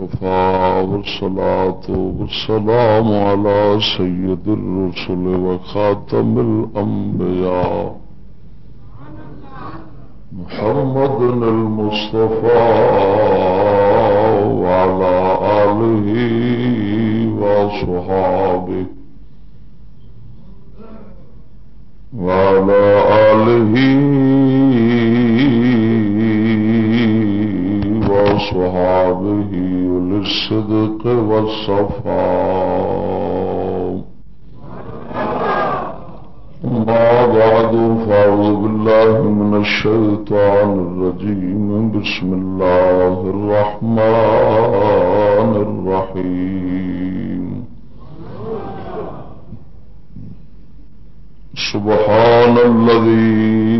وكفى والصلاة والسلام على سيد الرسل وخاتم الأنبياء محمد المصطفى وعلى آله وصحابه وعلى للصدق والصفاء ما بعد، فأعوذ بالله من الشيطان الرجيم. بسم الله الرحمن الرحيم. سبحان الذي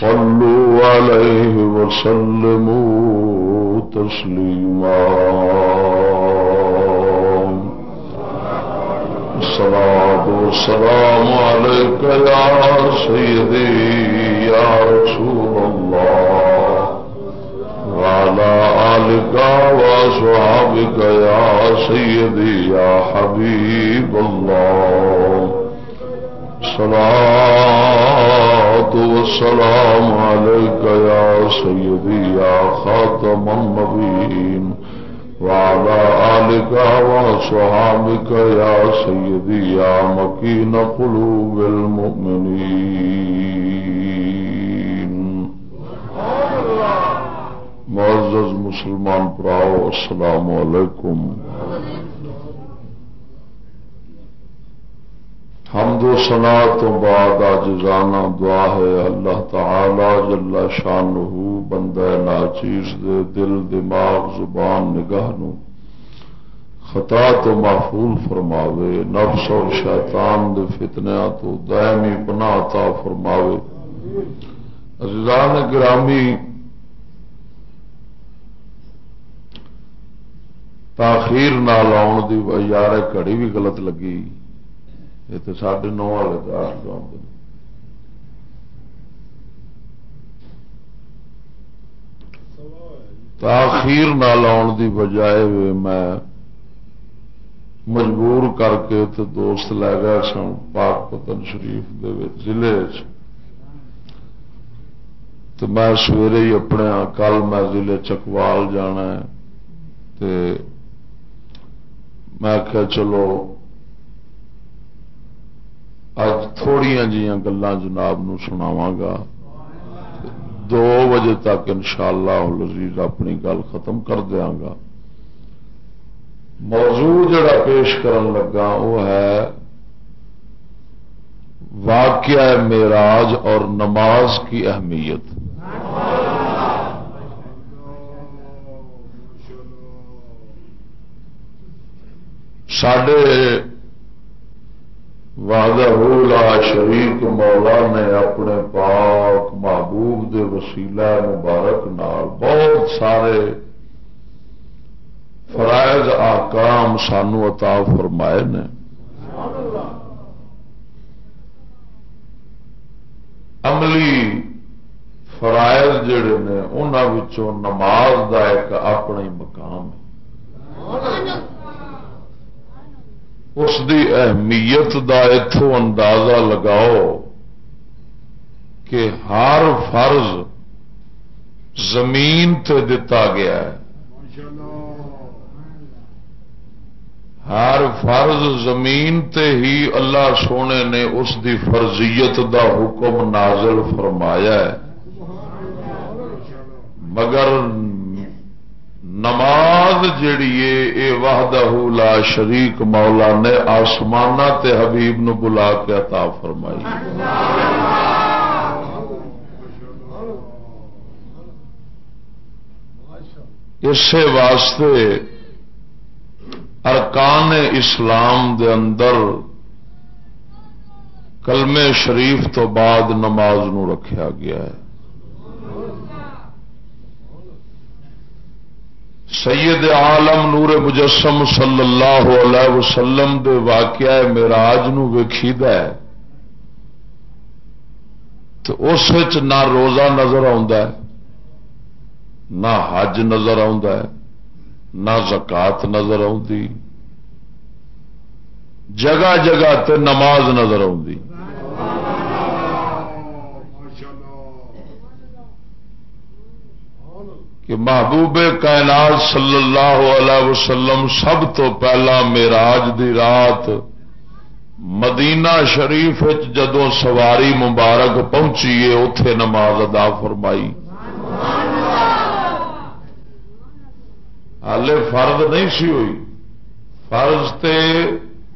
صلوا عليه وسلموا تسليما الصلاة والسلام عليك يا سيدي يا رسول الله. وعلى آلك وصحابك يا سيدي يا حبيب الله. الصلاة والسلام عليك يا سيدي، يا خاتم النبيين. وعلى آلك وصحابك يا سيدي، يا مكين قلوب المؤمنين. معزز مسلمان پراؤ، السلام علیکم. حمد و سنا تو بعد آج جانا دعا ہے، اللہ تعالی جل شان بندہ ناچیز دے، دل، دماغ، زبان نگاہ نو خطا تو محفوظ فرماوے، نفس اور شیطان دے فتنیا تو دائمی پناہ عطا فرماوے۔ عزیزان گرامی، تاخیر نہ لاؤن دی یار کڑی بھی غلط لگی۔ یہ تو ساڑھے نو والے دس تاخیر نہ لاؤن دی بجائے میں مجبور کر کے تو دوست لے گئے سن پاک پتن شریف ضلع تو میں سویرے ہی اپنے کل میں ضلع چکوال جانا ہے۔ میں کہ چلو اج تھوڑی جہاں گلا جناب نو سناوا گا۔ دو بجے تک ان شاء اللہ اپنی گل ختم کر دیا گا۔ موضوع جڑا پیش کرن لگا وہ ہے واقعہ میراج اور نماز کی اہمیت۔ سڈے لا شریک مولا نے اپنے پاک محبوب دے وسیلہ مبارک نال بہت سارے فرائض، آکام سانو عطا فرمائے نے۔ عملی فرائض جڑے نے انہوں نماز کا ایک اپنا مقام ہے اس دی اہمیت دا اتو اندازہ لگاؤ کہ ہر فرض زمین تے دتا گیا ہے۔ ہر فرض زمین تے ہی اللہ سونے نے اس دی فرضیت دا حکم نازل فرمایا ہے۔ مگر نماز جیڑی اے وحدہ لا شریک مولا نے آسمان تے حبیب نو بلا کے عطا فرمائی۔ اسی واسطے ارکان اسلام دے اندر کلمے شریف تو بعد نماز نو رکھا گیا ہے۔ سید عالم نور مجسم صلی اللہ علیہ وسلم دے واقعہ میراج نو ہے۔ تو اس نہ روزہ نظر ہے، نہ حج نظر ہے، نہ زکات نظر آتی جگہ جگہ تے نماز نظر آتی کہ محبوب کائنات صلی اللہ علیہ وسلم سب تو پہلا میراج دی رات مدینہ شریف جدو سواری مبارک پہنچی ہے اتے نماز ادا فرمائی۔ ہالے فرد نہیں سی ہوئی۔ فرض تے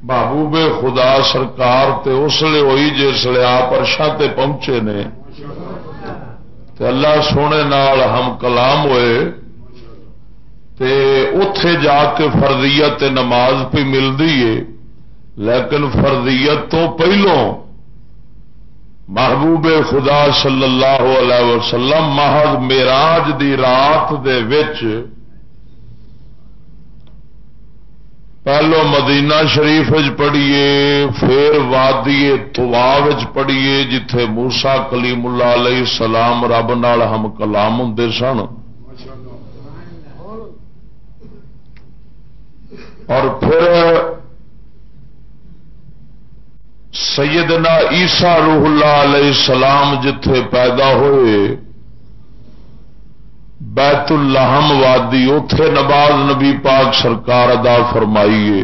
محبوب خدا سرکار تے اس لیے ہوئی جس لیے آپ ارشا تے پہنچے نے۔ تو اللہ سونے نال ہم کلام ہوئے، تے اتے جا کے فرضیت نماز پہ ملتی ہے، لیکن فرضیت تو پہلوں محبوب خدا صلی اللہ علیہ وسلم، محض میراج دی رات دے وچ پہلو مدینہ شریف پڑھیے، پھر وادی توا پڑھیے، جتھے موسا کلیم اللہ علیہ السلام رب نال ہم کلام ہوں سن۔ اور پھر سیدنا عیسیٰ روح اللہ علیہ السلام جتھے پیدا ہوئے بیت الحم وادی اتے نباز نبی پاک سرکار ادا فرمائیے۔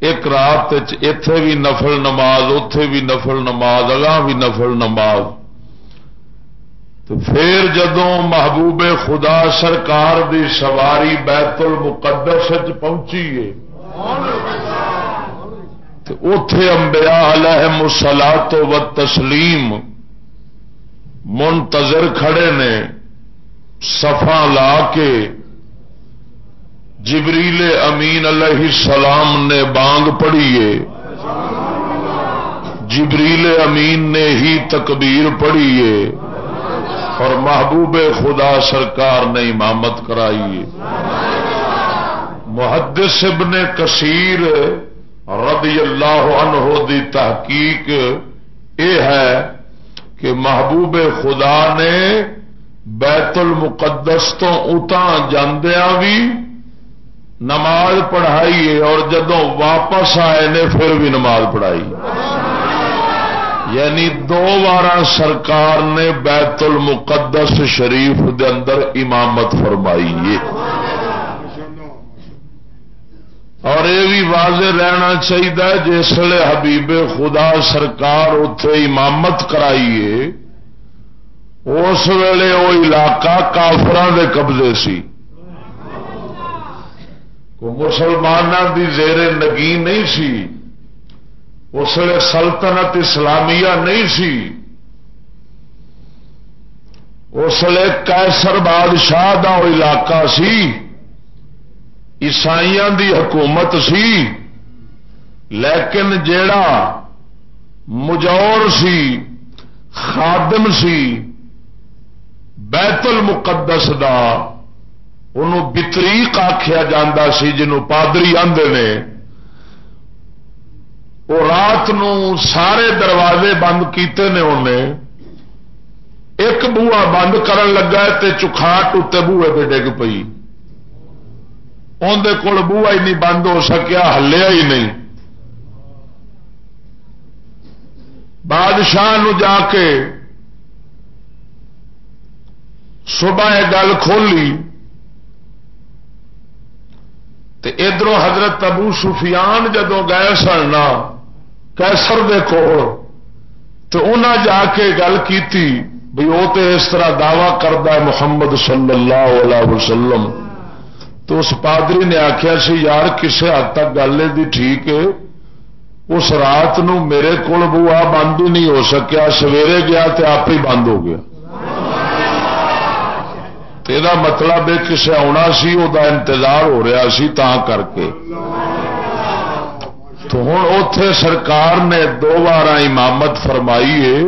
ایک رات اتے بھی نفل نماز اتے بھی نفل نماز، اگاں بھی نفل نماز۔ تو پھر جدو محبوب خدا سرکار دی سواری بیت المقدس پہنچی ہے اتے امبیا علیہ مسلا و تسلیم منتظر کھڑے نے سفا لا کے جبریل امین علیہ السلام نے بانگ پڑھیے جبریل امین نے ہی تکبیر پڑھیے اور محبوب خدا سرکار نے امامت کرائی محدث ابن کثیر رضی اللہ عنہ دی تحقیق یہ ہے کہ محبوب خدا نے بیت المقدس تو اتنا جاندیا بھی نماز پڑھائی ہے اور جدو واپس آئے نے پھر بھی نماز پڑھائی۔ یعنی دو بار سرکار نے بیت المقدس شریف دے اندر امامت فرمائی ہے۔ اور یہ بھی واضح رہنا چاہیے جسے حبیب خدا سرکار اتے امامت کرائیے، اس ویلے وہ علاقہ کافران دے قبضے سی۔ مسلمانوں کی زیر نگی نہیں سی، اس لیے سلطنت اسلامیہ نہیں سی۔ اس لیے کیسر بادشاہ کا وہ علاقہ سی۔ عیسائی دی حکومت سی، لیکن جیڑا مجور سی، خادم سی، بیت المقدس دا، انہوں بطریق آخیا جا سی جنوں پادری آدھے نے وہ رات نو سارے دروازے بند کیتے نے انہیں ایک بوا بند کرن لگا تے چکھاٹ اتنے بوے پہ ڈگ پئی۔ اندر کول بوا ہی نہیں بند ہو سکیا ہلیا ہی نہیں بادشاہ جا کے صبح یہ گل کھولی ادھر حضرت ابو سفیان جدو گئے سننا کیسر دے تو انہیں جا کے گل کی بھی وہ تو اس طرح دعوی کرتا ہے محمد صلی اللہ علیہ وسلم۔ تو اس پادری نے آخیا سی، یار کسی حد تک گل دی ٹھیک ہے اس رات نو میرے کو بوا بند ہی نہیں ہو سکیا۔ سویرے گیا تو آپ ہی بند ہو گیا۔ یہ مطلب کسے آنا سی وہ انتظار ہو رہا سی تا کر کے۔ تو ہوں اتے سرکار نے دو بار امامت فرمائی ہے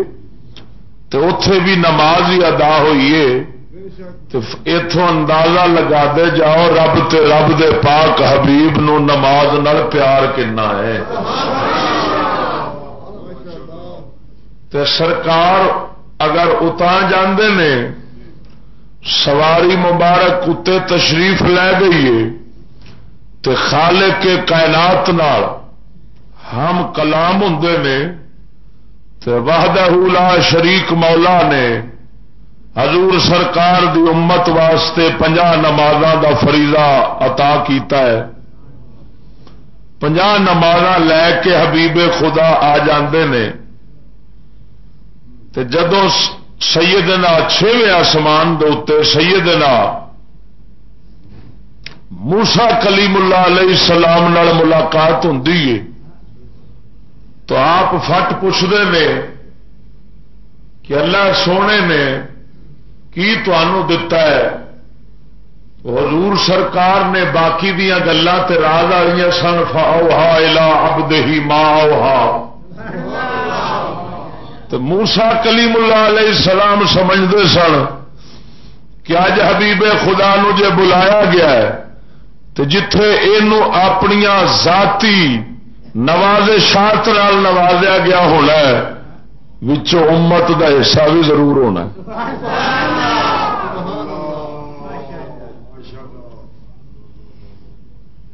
تو اتے بھی نماز ہی ادا ہوئی ہے اتوں اندازہ لگا دے جاؤ، رب تے رب دے پاک حبیب نو نماز نال پیار کنا ہے؟ تے سرکار اگر اتنا جاندے نے، سواری مبارک کتے تشریف لے گئی تے خالق کے کائنات نال ہم کلام ہوں نے، تے وحدہ لا شریک مولا نے حضور سرکار دی امت واسطے پنجا نماز دا فریضہ عطا کیتا ہے۔ پنجا نماز لے کے حبیب خدا آ جاندے نے۔ تے جدو سیدنا چھویں آسمان دے سیدنا موسا کلیم اللہ علیہ السلام نال ملاقات ہوں تو آپ فٹ پوچھتے ہیں کہ اللہ سونے نے کی دتا ہے؟ حضور سرکار نے باقی دیا گلان راز والی سن فا الا اب دہی ماں تو موسا کلیم اللہ علیہ السلام سمجھتے سن کہ اج حبیب خدا نو جے بلایا گیا ہے تو جتھے یہ اپنی ذاتی نواز شارت نوازیا گیا ہونا ہے۔ وچوں امت دا حصہ بھی ضرور ہونا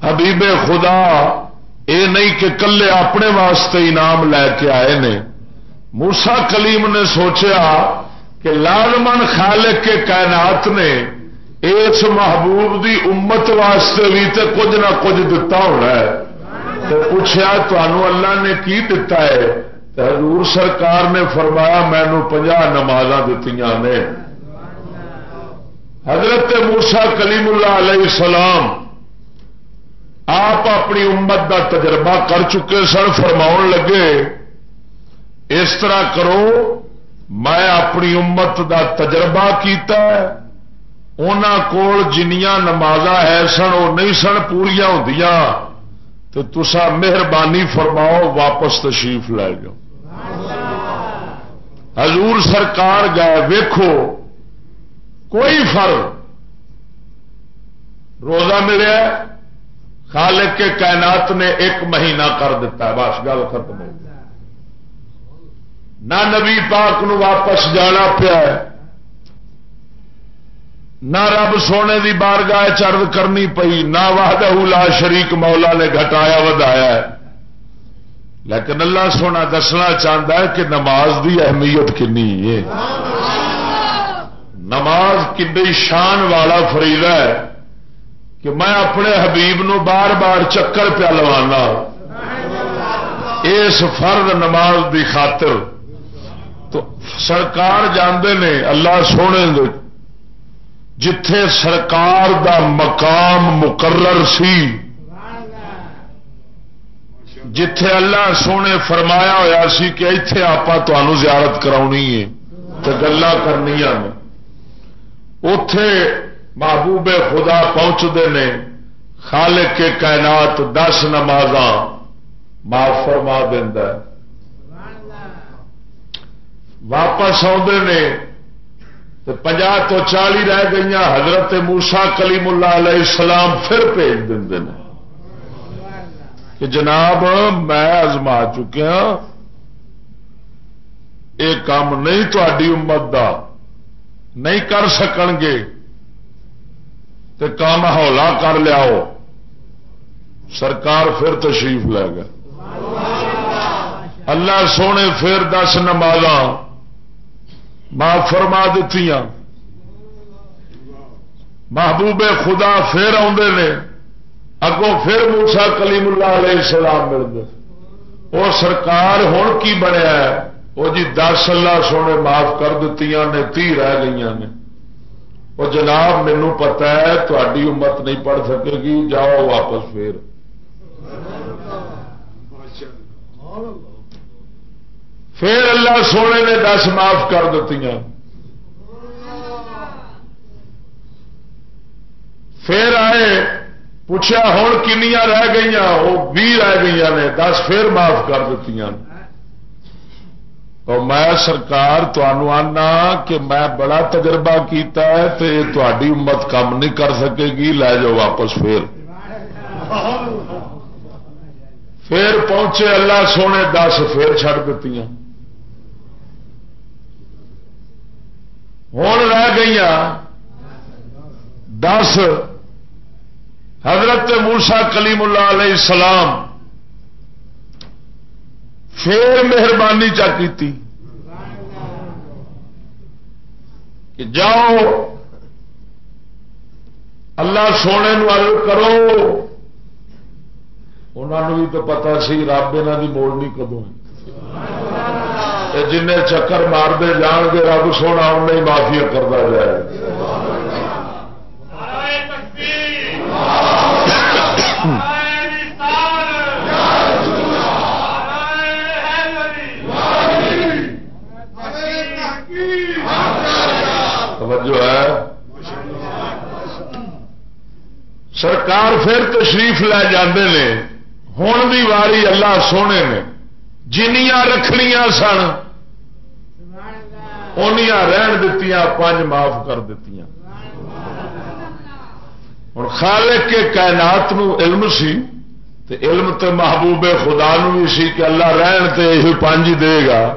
حبیب خدا، اے نہیں کہ کلے اپنے واسطے انعام لے کے آئے نے۔ موسا کلیم نے سوچا کہ لالمن خالق کے کائنات نے اس محبوب دی امت واسطے بھی تو کچھ نہ کچھ دتا ہونا ہے۔ تو پوچھا تمہوں اللہ نے کی دتا ہے؟ تو حضور سرکار نے فرمایا مینو پنجا نماز دیتی نے۔ حضرت موسا کلیم اللہ علیہ السلام آپ اپنی امت دا تجربہ کر چکے سن فرما لگے، اس طرح کرو، میں اپنی امت دا تجربہ کیتا ہے۔ کول جنیاں نماز ہے سن وہ نہیں سن پوریا ہوں تو تسا مہربانی فرماؤ، واپس تشریف لے جاؤ۔ حضور سرکار گئے، ویکھو، کوئی فرق؟ روزہ ملیا خالق کے کائنات نے ایک مہینہ کر دیتا ہے، بس گل ختم ہو گئی۔ نہ نبی پاک نو واپس جانا پیا نہ رب سونے دی بارگاہ چرد کرنی پئی، نہ واہدہ لا شریک مولا نے گھٹایا، ودایا لیکن اللہ سونا دسنا چاہتا ہے کہ نماز دی اہمیت کنی ہے۔ نماز کڈی شان والا فریدا ہے کہ میں اپنے حبیب نو بار بار چکر پیا لوانا۔ اس فرد نماز دی خاطر تو سرکار جاندے نے اللہ سونے دے۔ جتھے سرکار دا مقام مقرر سی جتھے اللہ سونے فرمایا ہوا سی کہ اتے آپ زیارت کرانی ہے تو گلا کرنی اتے محبوب خدا پہنچتے ہیں خالق کے کائنات دس نماز معاف فرما دینا واپس آدھے نے پنجا تو چالی رہ گئی حضرت موسا کلیم اللہ علیہ السلام پھر بھیج دیں کہ جناب میں ازما چکیا ہاں، یہ کام نہیں تاری امت دا، نہیں کر سکن گے تو کام ہولا کر لیاؤ۔ سرکار پھر تشریف لے گا اللہ سونے پھر دس نماز معاف فرما دیتی محبوب خدا پھر آدھے نے۔ اگوں پھر موسا کلیم اللہ علیہ السلام مل گئے وہ سرکار ہوں کی بنیا وہ جی دس اللہ سونے معاف کر دیتی نے، تی رہ گئی نے۔ وہ جناب مینو پتا ہے تاری امت نہیں پڑھ سکے گی۔ جاؤ واپس پھر۔ پھر اللہ سونے نے دس معاف کر دیتی پھر آئے پوچھا ہوں کنیا رہ گئی وہ بھی رہ گئی نے، دس پھر معاف کر دیتی میں سرکار آنا کہ میں بڑا تجربہ کیتا ہے تو یہ تاری امت کم نہیں کر سکے گی، لے جاؤ واپس پھر۔ پھر پہنچے اللہ سونے، دس پھر چڑ دیتی ہوں رہ گئی دس حضرت موسا کلیم اللہ علیہ السلام پھر مہربانی چی کہ جاؤ اللہ سونے نو کرو۔ انہوں بھی تو پتا سی رب یہاں کی موڑنی کدو جن چکر مارتے جان گے رب سونا ان معافی کرتا جائے۔ جو ہے، سرکار پھر تشریف لے جاندے نے۔ ہوں بھی واری اللہ سونے نے۔ جنیاں رکھنیاں سن۔ رہن دتیاں پانچ معاف کر دیتی ہوں خالق کے کائنات نو علم سی، تے علم تے محبوب خدا نو بھی سی کہ اللہ رہن تے یہ پانچ دے گا۔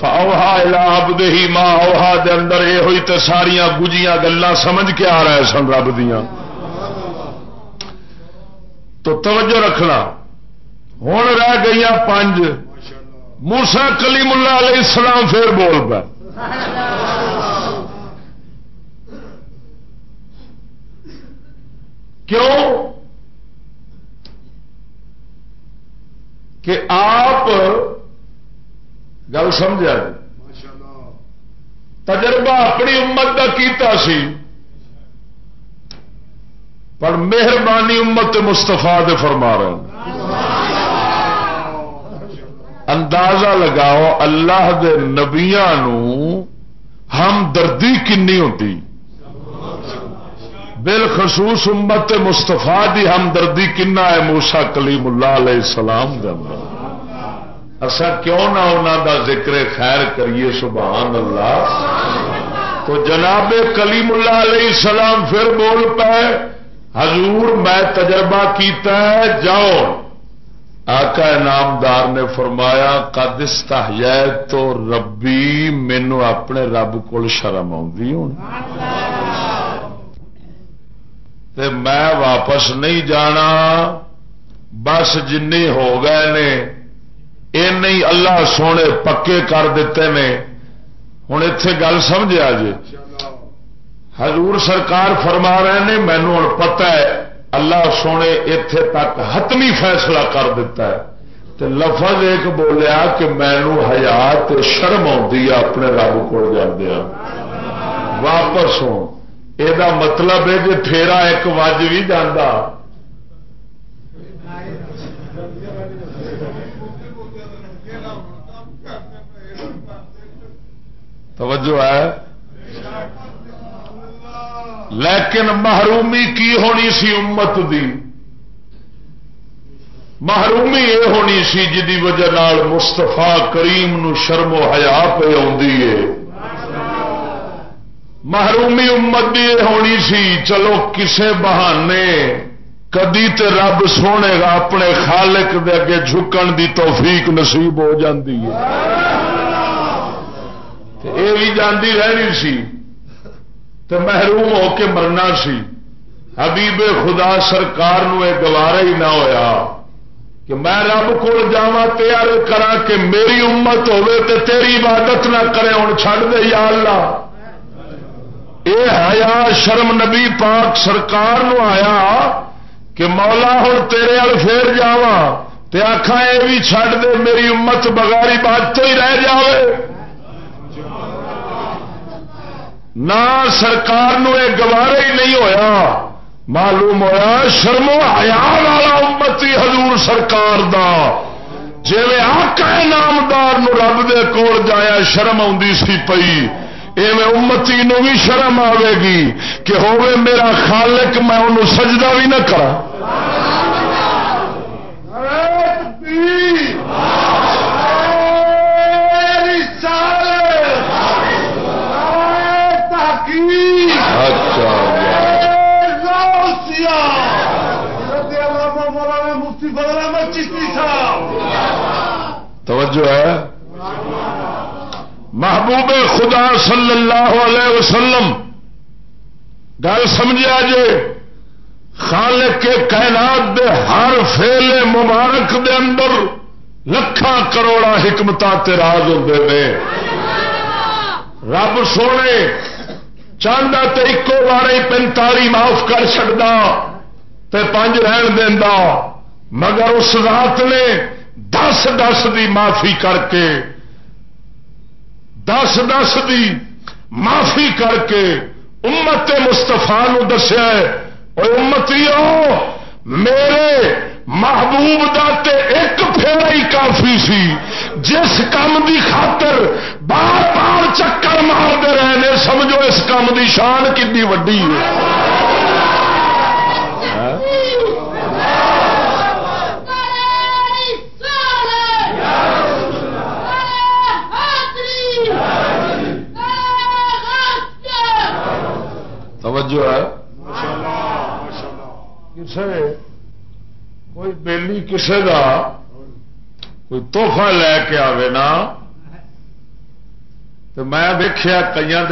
فاوہا الاب دہی ماں اوہا دے اندر یہ ہوئی تے ساریاں گجیاں گلا سمجھ کے آ رہے سن رب دیا تو توجہ رکھنا۔ ہوں رہ گئی پانچ موسا کلیم اللہ علیہ السلام پھر بول پہ کیوں؟ کہ آپ گل سمجھا جی تجربہ اپنی امت کا کیتا سی۔ پر مہربانی امت مستفا دے فرما رہے اندازہ لگاؤ، اللہ دے نبیا ہم دردی کنی ہوتی۔ بالخصوص امت مستفا دی ہمدردی کنا ہے موسا کلیم اللہ علیہ السلام اصا کیوں نہ انہوں دا ذکر خیر کریے، سبحان اللہ۔ تو جناب کلیم اللہ علیہ السلام پھر بول پائے حضور میں تجربہ کیتا ہے، جاؤ۔ آقا نامدار نے فرمایا کدستا تو ربی مینو اپنے رب کو شرم آئی میں واپس نہیں جانا، بس جن ہو گئے نے نہیں، اللہ سونے پکے کر دیتے نے۔ ہوں اتے گل سمجھا جی؟ حضور سرکار فرما رہے ہیں مینو ہوں پتا ہے، اللہ سونے اتے تک حتمی فیصلہ کر دیتا ہے۔ تو لفظ ایک بولیا کہ مینو حیات شرم آتی ہے، اپنے رب کو جاندیا ہاں۔ واپس ہوں۔ یہ مطلب ہے کہ پھیرا ایک وج بھی جانا توجہ ہے؟ لیکن محرومی کی ہونی سی امت دی؟ محرومی یہ ہونی سی جی وجہ مستفا کریم نو شرم و حیا پہ آ محرومی امت دی یہ ہونی سی، چلو کسے بہانے کدی تے رب سونے گا، اپنے خالق دے اگے جھکن دی توفیق نصیب ہو جاندی ہے۔ یہ بھی جاندی رہنی سی تو محروم ہو کے مرنا سی۔ حبیب خدا سرکار نو گوارا ہی نہ ہویا کہ میں رب کو جا تیار کرا کہ میری امت ہوے تے تیری عبادت نہ کرے ہوں چھڑ دے یا اللہ۔ اے حیا، شرم نبی پاک سرکار نو آیا کہ مولا ہوں تیرے وال پھر جاوا تے آخا یہ بھی چھڈ دے، میری امت بغاری بات تو ہی رہ جائے نہ سرکار نو یہ گوارا ہی نہیں ہویا، معلوم ہوا شرمو حیال والا امتی حضور سرکار دا۔ جی آقا نامدار نو رب دے کول جایا شرم آتی سی پئی، ایویں امتی نو بھی شرم آئے گی کہ ہوے میرا خالق، میں انہوں سجدہ بھی نہ کرا توجہ ہے۔ محبوب خدا صلی اللہ علیہ وسلم، گل سمجھا جے جی، خالق کے کائنات دے ہر فیل مبارک دے اندر لکھان کروڑا حکمت راز ہوتے ہیں رب سونے چاہتا تو ایکو بار پینتالی معاف کر چڑتا پانچ رہن دینا مگر اس رات نے دس دس دی معافی کر کے، دس دس دی معافی کر کے امت مستفا دسیا اور امتی میرے محبوب دے ایک پھیرا ہی کافی سی، جس کام دی خاطر بار بار چکر مارتے رہے سمجھو اس کام دی شان کنی وڈی ہے۔ توجہ ہے. کسے کوئی بیلی کسے دا کوئی توحفہ لے کے آئے نا، تو میں دیکھا کئی گھر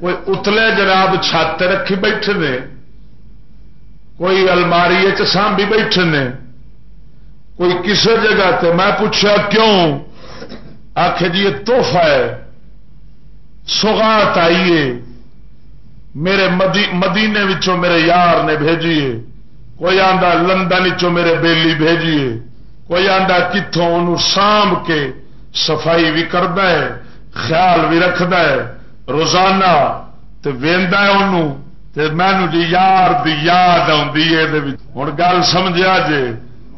کوئی اتلے جناب چھت رکھی بیٹھے نے، کوئی الماری سانبھی بیٹھے نے، کوئی کسی جگہ تے میں پوچھا کیوں؟ آخ جی یہ توحفہ ہے۔ سوگات آئیے۔ میرے مدینے وچوں میرے یار نے بھیجیے۔ کوئی آندا لندن چو میرے بیلی بھیجیے۔ کوئی آندا کتوں ان کے صفائی بھی کرتا ہے، خیال بھی رکھد روزانہ تو وہدا ہے انہوں، تے مینو جی یار دی یاد آتی ہے ہوں گل سمجھا جے،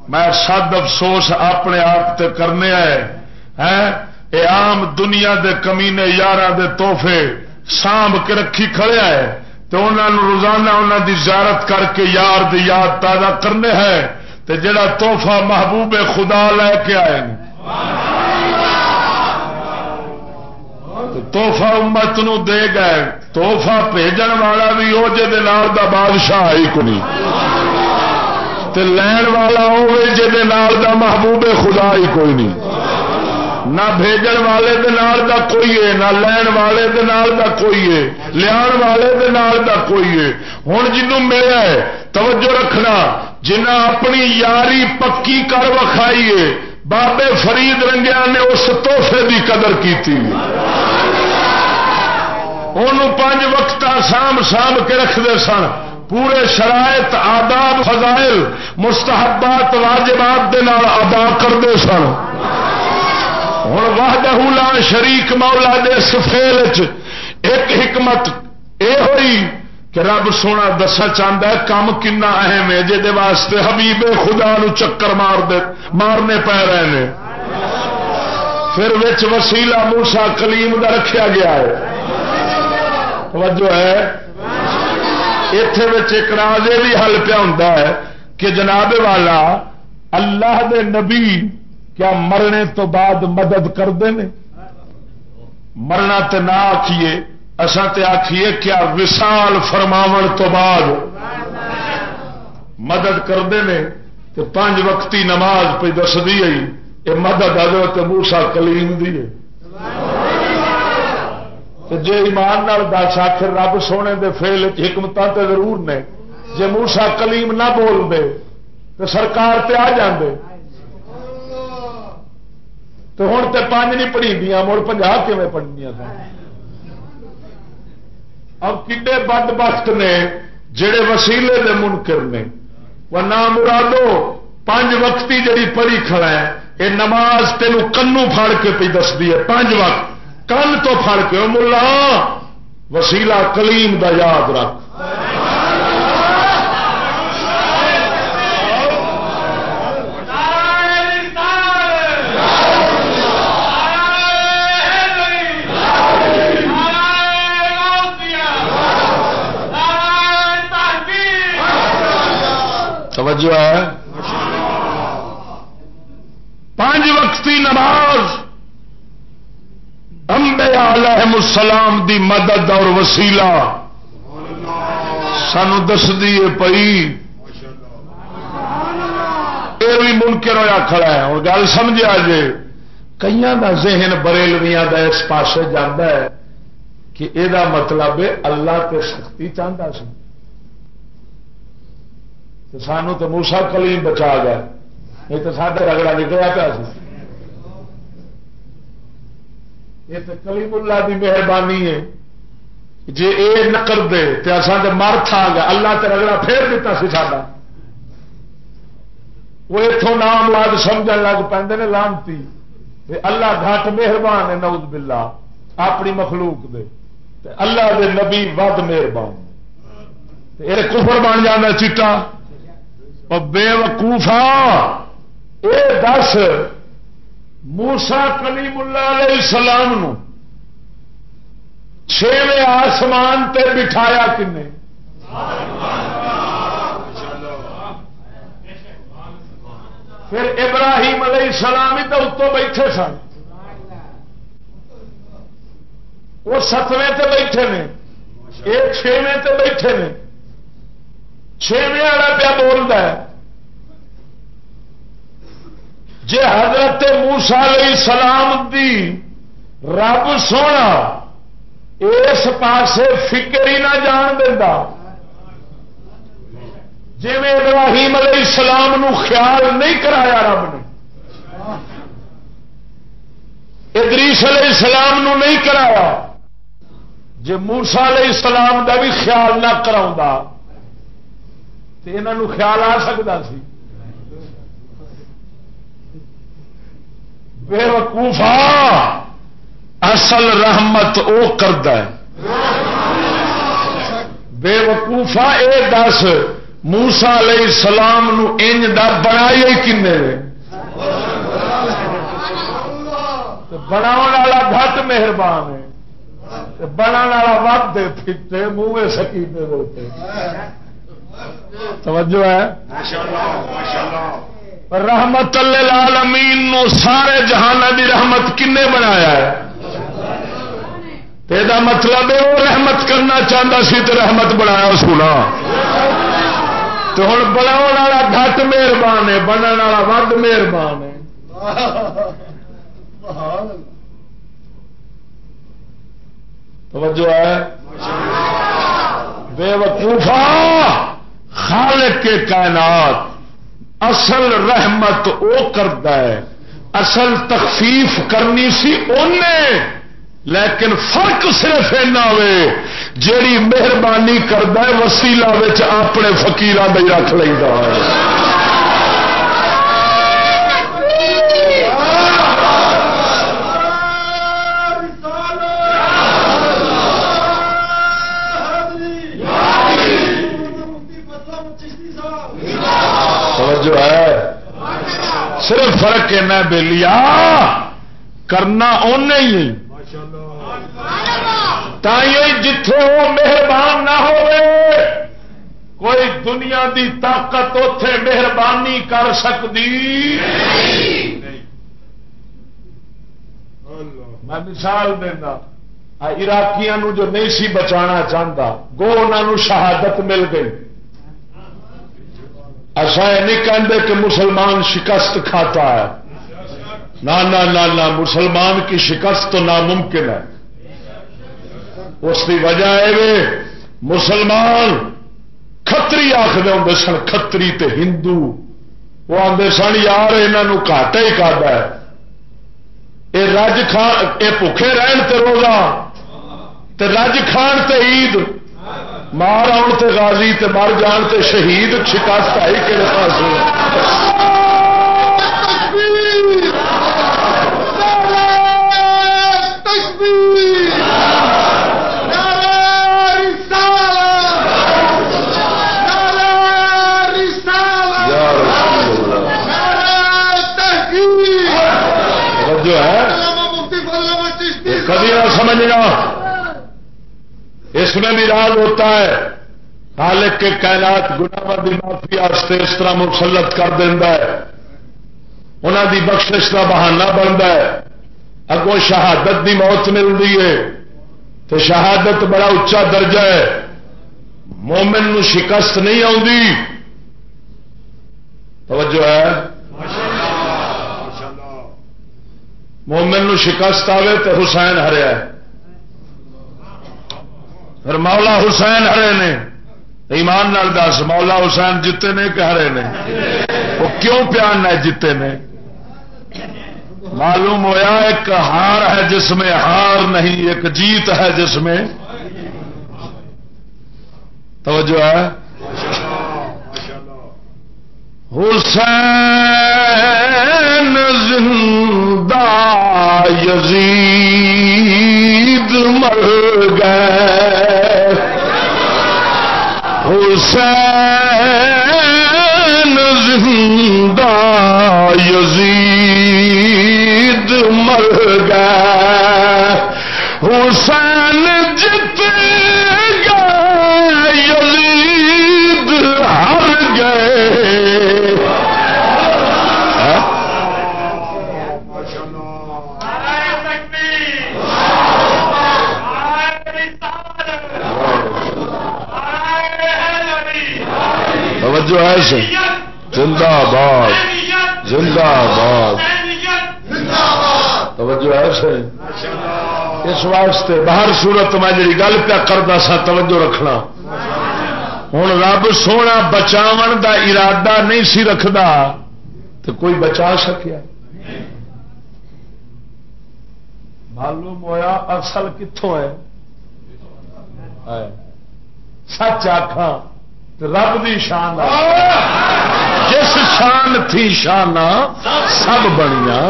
میں سد افسوس اپنے آپ تے کرنے ہے اے عام دنیا دے کمینے یار دے توحفے سانب کے رکھی کھڑیا ہے تو انہوں نے روزانہ انہوں دی زیارت کر کے یار دی یاد تازہ کرنے ہے تو جڑا توحفہ محبوب خدا لے کے آئے توحفہ امت نو دے گئے توحفہ بھیجن والا بھی وہ جی دا بادشاہ آئی کو نہیں لین والا ہوئے جی محبوب خدا ہی کوئی نہیں نہ بھیجن والے دے نال دا کوئی ہے، نہ لین والے دے نال دا کوئی ہے لیا والے دے نال دا کوئی ہے۔ ہوں جنوں ملیا ہے، توجہ رکھنا، جنہ اپنی یاری پکی کر وکھائی ہے، بابے فرید رنگیا نے اس توحفے دی قدر کی پانچ وقت سام سام کے رکھتے سن۔ پورے شرائط، آداب، فضائل، مستحبات، واجبات دے نال ادا کرتے سن۔ ہوں واہدہ لا شریک مولا دے سفیل ایک حکمت یہ ہوئی کہ رب سونا دسا چاہتا ہے کام کنا اہم ہے جہد واسطے حبیب خدا نو چکر مار دے، مارنے پی رہے ہیں پھر وچ وسیلا موسا کلیم کا رکھا گیا ہے۔ توجہ ہے۔ اتے ایک راز یہ بھی حل پیا ہوں کہ جناب والا اللہ دے نبی کیا مرنے تو بعد مدد کرتے ہیں مرنا تو نہ آخیے اصا تو آخیے کیا وسال فرماو تو بعد مدد کرتے ہیں تو پانچ وقتی نماز پہ دس دی یہ مدد حضرت موسا کلیم دی ہے۔ جی ایمان دس، آخر رب سونے دے فیل حکمت تے ضرور نے۔ جی موسا کلیم نہ بول دے تو سرکار تے آ جاندے۔ تو ہوں تو پانچ نہیں پڑھی دیا مڑ پنجا کیون پڑھنیا اب کڈے بد بخت نے، جڑے وسیلے دے منکر نے وہ نام مرادو، پانچ وقتی جڑی پڑھی کھڑا ہے یہ نماز تینوں کنو پھڑ کے پی دستی ہے، پانچ وقت، کن تو پھڑ کے ملا وسیلہ کلیم دا یاد رکھ۔ توجہ ہے؟ پانچ وقتی نماز امبیا علیہ السلام دی مدد اور وسیلہ سانو دس دیے پئی۔ یہ بھی منکر ہوا کھڑا ہے۔ اور گل سمجھا جے کئی کا ذہن بریلویاں کا اس پاس جانا ہے کہ یہ مطلب اللہ تے سختی چاہتا سی۔ تو سانو تو موسا کلیم بچا گیا۔ یہ تو سارے رگڑا نکلا پیا یہ تو کلیم اللہ کی مہربانی ہے۔ جی یہ نہ کر دے تو اصل تو مر تھا گیا۔ اللہ تے رگڑا پھیر دیتا سی سا وہ اتوں نام لاد سمجھ لگ پہ لانتی۔ اللہ گھٹ مہربان ہے نوز بلا اپنی مخلوق دے۔ اللہ دے نبی ود مہربان۔ یہ کفر بن جانا چیٹا بے وقوفا یہ دس موسا کلیم اللہ علیہ السلام چھویں آسمان تے بٹھایا کن پھر ابراہیم علیہ السلام ہی تو اتوں بیٹھے سن۔ وہ ستویں تے بیٹھے نے یہ چھویں تے بیٹھے نے۔ چھویں والا پیا بولتا ہے۔ جی حضرت موسا علیہ السلام دی رب سونا، اس پاسے فکر ہی نہ جان دینا جی ابراہیم علیہ السلام نو خیال نہیں کرایا رب نے۔ ادریس علیہ السلام نو نہیں کرایا۔ جی موسا علیہ السلام دا بھی خیال نہ کرا تو یہاں خیال آ سکتا سی۔ بے وقوفا، اصل رحمت وہ کرد بے وقوفا، اے دس موسا علیہ السلام نو انج دا بنائی کن بنا گھٹ مہربان ہے۔ بنا وقت پھٹے، منہ سکی توجہ ہے؟ رحمت العالمین نو سارے جہان دی رحمت کنے بنایا ہے۔ یہ مطلب ہے وہ رحمت کرنا چاہتا سی تو رحمت بنایا سونا۔ تو ہوں بناؤ والا گھٹ مہربان ہے بننے والا ود مہربان ہے۔ توجہ ہے؟ بے وقوفا خالق کے کائنات اصل رحمت وہ کرتا ہے، اصل تخفیف کرنی سی انہیں لیکن فرق صرف ہوئے، جیڑی مہربانی کرتا ہے، وسیلہ اپنے فکیران بھی رکھ لینا ہے۔ فرق کہنا بے لیا کرنا ان جتھے وہ مہربان نہ کوئی دنیا دی طاقت اتے مہربانی کر سکتی میں مثال دینا عراقیاں جو نہیں سی بچانا چاہتا گو انہوں شہادت مل گئی۔ ایسا یہ نہیں کہتے کہ مسلمان شکست کھاتا ہے۔ نہ نہ نہ نہ، مسلمان کی شکست تو ناممکن ہے۔ اس کی وجہ ہے مسلمان کتری آخر ہوں سن کتری تے ہندو۔ وہ آدھے سن، یار یہ گاٹا ہی کرتا ہے۔ یہ رج کھان یہ بھوکھے رہن تے روزہ، تے رج کھان تے عید۔ مار آن تے غازی تے مر جان تے شہید شکست آئی کہڑے پاس کبھی نہ سمجھنا۔ اس میں بھی راز ہوتا ہے۔ خالق کے کائنات گنا کی معافی اس طرح مسلط کر دینا ہے۔ انہوں دی بخشش کا بہانہ بنتا ہے۔ اگوں شہادت دی موت ملتی ہے۔ تو شہادت بڑا اچا درجہ ہے۔ مومن نو شکست نہیں آتی توجہ ہے۔ مومن نو شکست آئے تو حسین ہریا پھر مولا حسین ہرے نے ایمان نال دس، مولا حسین جیتے نے کہ ہرے نے؟ وہ کیوں پیان ہے جیتے نے؟ معلوم ہویا ایک ہار ہے جس میں ہار نہیں، ایک جیت ہے جس میں۔ توجہ ہے۔ حسین زندہ یزید۔ مر گئے حسین زندہ یزید توجہ ہے سے زندہ باد زندہ باد توجہ ہے سے اس واسطے باہر صورت میں جی گل پیا کرتا سا، توجہ رکھنا۔ ہوں رب سونا بچاو دا ارادہ نہیں سی رکھدا تو کوئی بچا سکیا۔ معلوم ہویا اصل کتوں ہے؟ سچ آخا رب دی شان جس شان تھی شان سب بنیا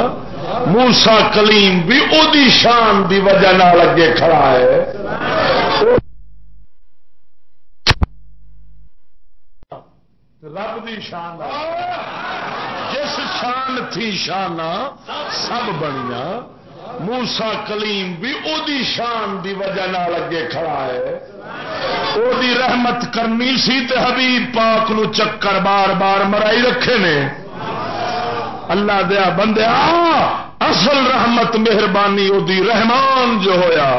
موسا کلیم بھی دی شان دی وجہ نال اگے کھڑا ہے۔ رب دی شان جس شان تھی شان سب بنیا موسا کلیم بھی دی شان دی وجہ نال اگے کھڑا ہے۔ او دی رحمت کرنی سی تے حبیب پاک نو چکر بار بار مرائی رکھے نے اللہ دیا بندے اصل رحمت مہربانی او دی رحمان جو ہویا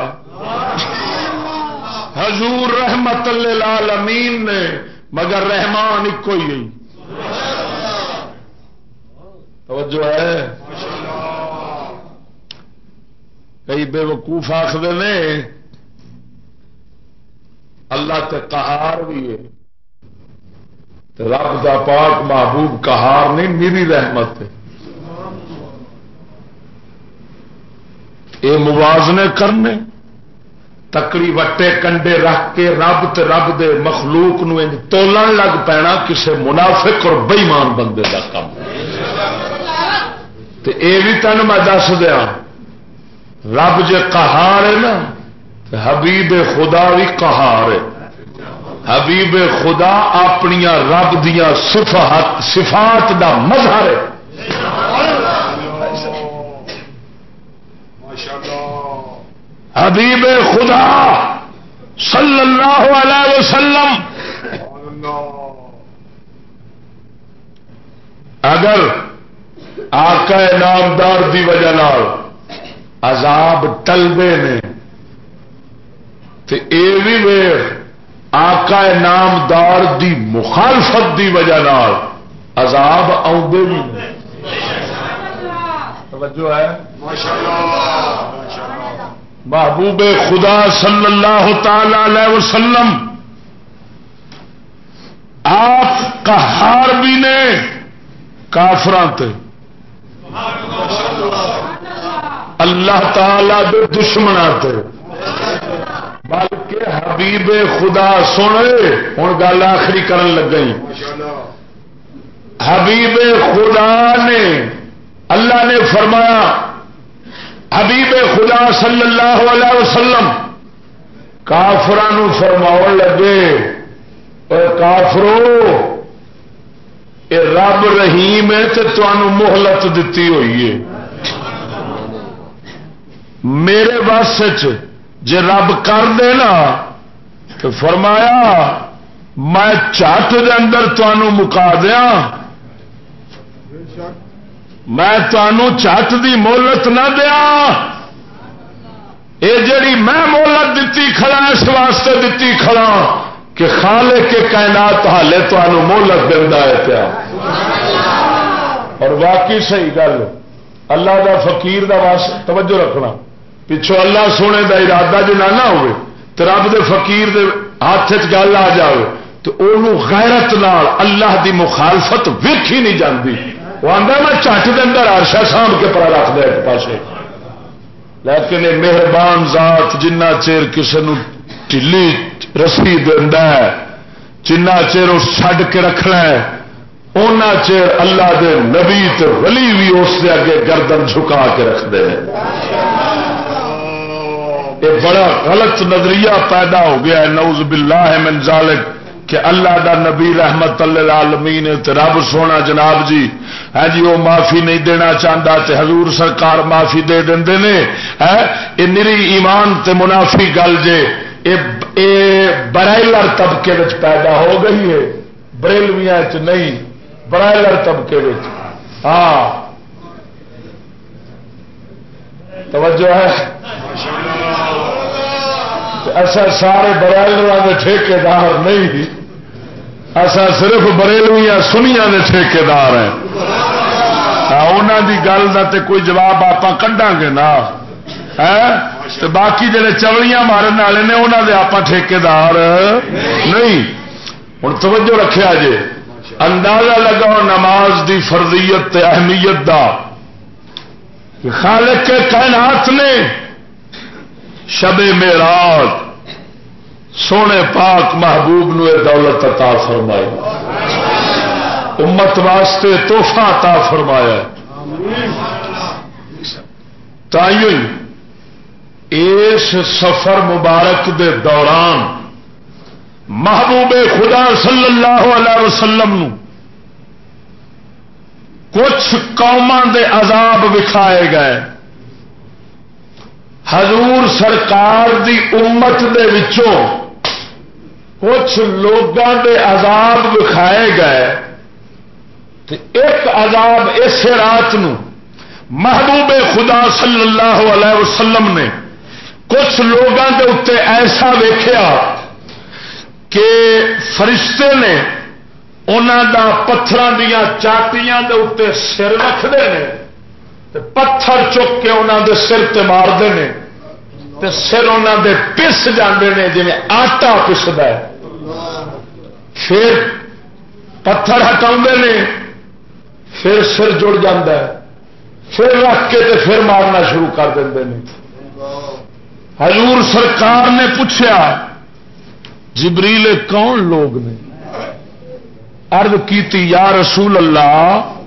حضور رحمت للعالمین نے مگر رحمان ایک کوئی توجہ ہے کئی بے وقوف آخر نے اللہ تے قہار بھی ہے۔ رب دا پاک محبوب قہار نہیں، میری رحمت ہے۔ یہ موازنے کرنے، تکڑی وٹے کنڈے رکھ کے رب تے رب دے مخلوق نو تولن لگ پینا کسے منافق اور بئیمان بندے کا کام یہ بھی تین میں دس دیا، رب جے کہار ہے نا حبیب خدا بھی کہار ہے۔ حبیب خدا اپنی رب دیا صفات دا مظہر ہے۔ حبیب خدا صلی اللہ علیہ وسلم۔ اگر آقا نامدار دی وجہ عذاب ٹلبے نے تو یہ بھی ویر آقا نامدار دی مخالفت دی وجہ نال عذاب آدھے بھی توجہ ہے؟ محبوب خدا صلی اللہ تعالی علیہ وسلم، آپ کہار بھی نے کافران اللہ تعالی دے دشمنا بلکہ حبیب خدا سن ہوں گل آخری کرن لگ گئی حبیب خدا نے، اللہ نے فرمایا، حبیب خدا صلی اللہ علیہ وسلم کافران فرماؤ لگے اور کافرو یہ رب رحیم ہے تو تمہوں دیتی ہوئی ہے۔ میرے بس جی رب کر دے نا تو فرمایا، میں چٹ دے اندر تمہوں مکا دیا میں تمہوں چٹ دی مہلت نہ دیا یہ جڑی میں مہلت دیتی کھڑا، اس واسطے دیتی کھڑا کہ خالے کے کائنات حالے تمہوں مہلت دینا ہے پیا۔ اور واقعی صحیح گل، اللہ دا فقیر دا واسطہ توجہ رکھنا۔ پچھو اللہ سونے دا ارادہ جو نہ ہوئے تو رب دے فقیر دے ہاتھ گل آ جائے تو انہوں غیرت نال اللہ دی مخالفت ویکھ ہی نہیں جاندی۔ وہ آدھا میں چٹ دے اندر آرشا سانب کے پر رکھ دیا ایک پاسے۔ لیکن یہ مہربان ذات جنہ چیر کسی نو رسی دینا ہے، جنہ چیر وہ چڈ کے رکھنا ہے ان چیر اللہ دے نبی تے ولی بھی اس دے اگے گردن جھکا کے رکھتے ہیں یہ بڑا غلط نظریہ پیدا ہو گیا ہے۔ نوز باللہ من ذالک کہ اللہ دا نبی رحمت اللہ عالمین رب سونا جناب جی۔ ہے جی وہ معافی نہیں دینا چاہتا تے حضور سرکار معافی دے دیں نے۔ ہاں، ہے یہ نری ایمان تے منافی گل جے، اے برائلر طبقے پیدا ہو گئی ہے۔ بریلویا چ نہیں، برائلر طبقے ہاں۔ توجہ ہے۔ ایسا سارے برائلر کے ٹھیکار نہیں۔ ایسا صرف بریلویا سنیا کے ٹھیکار ہیں۔ انہوں کی گل کا تو کوئی جواب آپ کھا گے نا باقی جڑے چوڑیاں مارن والے نے انہوں نے آپ ٹھیکار نہیں۔ ہوں توجہ رکھا جے اندازہ لگا نماز دی فرضیت اہمیت دا۔ خالق کے کائنات نے شب میراج سونے پاک محبوب نو دولت عطا فرمائی۔ امت واسطے توحفہ عطا فرمایا۔ تائیوں اس سفر مبارک دے دوران محبوب خدا صلی اللہ علیہ وسلم نو کچھ قوما دے عذاب وکھائے گئے۔ حضور سرکار دی امت دے وچوں کچھ لوگوں دے عذاب وکھائے گئے ایک عذاب اس رات نو محبوب خدا صلی اللہ علیہ وسلم نے کچھ لوگوں کے اتنے ایسا ویخیا کہ فرشتے نے انہوں دا پتھر دیا چاٹیاں دے اتنے سر رکھتے ہیں پتھر چک کے انہوں دے سر تے مارتے ہیں سر انہوں دے پس جاندے نے جی آٹا پسد ہے۔ پھر پتھر ہٹا نے، پھر سر جڑ ہے۔ پھر رکھ کے تے پھر مارنا شروع کر دیں حضور سرکار نے پوچھا جبریل کون لوگ نے؟ ارد کی یا رسول اللہ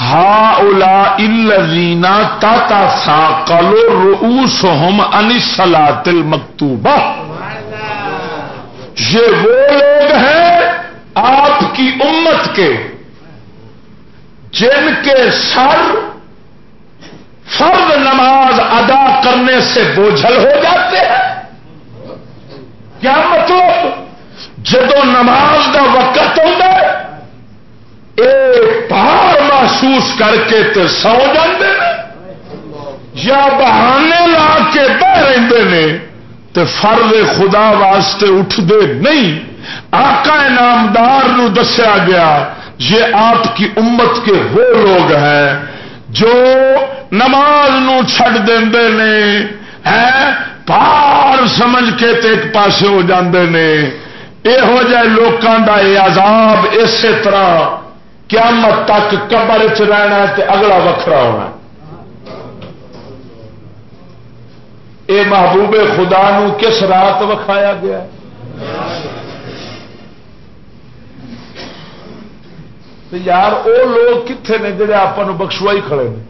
ہا اولا الزینا تا سا کلو روس ہوم انسلا تل مکتوبہ یہ وہ لوگ ہیں آپ کی امت کے جن کے سر فرد نماز ادا کرنے سے بوجھل ہو جاتے ہیں۔ کیا مطلب؟ جدو نماز کا وقت ہوتا ہے پار محسوس کر کے تے سو جاندے یا بہانے لا کے بہ رہے نے تے فرد خدا واسطے اٹھتے نہیں۔ آقا انعامدار نو دسیا گیا، یہ آپ کی امت کے وہ لوگ ہیں جو نماز نو چھڑ دے نے پار سمجھ کے تے ایک پاسے ہو جاندے نے۔ یہو جہ لوگوں کا یہ عذاب اسی طرح قیامت تک قبر چ رہنا تے اگلا وکھرا ہونا یہ محبوب خدا نو کس رات وکھایا گیا؟ یار وہ لوگ کتنے نے جڑے آپ بخشوا ہی کھڑے ہیں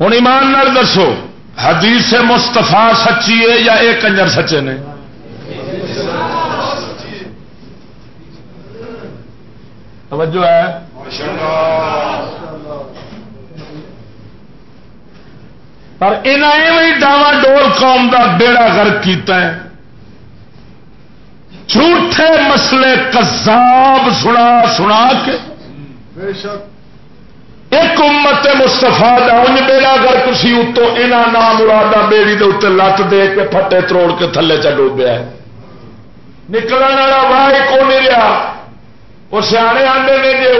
ہوں ایمان نال دسو۔ حدیث مستفا سچی ہے یا یہ کنجر سچے نے؟ توجہ ہے۔ پر انہیں ڈاوا ڈول قوم کا بیڑا گرک کیتا ہے۔ جھوٹے مسلے کذاب سنا سنا کے۔ بے شک۔ ایک امت مستفا دن بیڑا گر تھی اتو یہاں نام مرادہ بیڑی دے اتنے لت دے کے پٹے تروڑ کے تھلے چ ڈوبیا نکلنے والا واہ کو نہیں رہا؟ وہ سیانے آدھے نے جی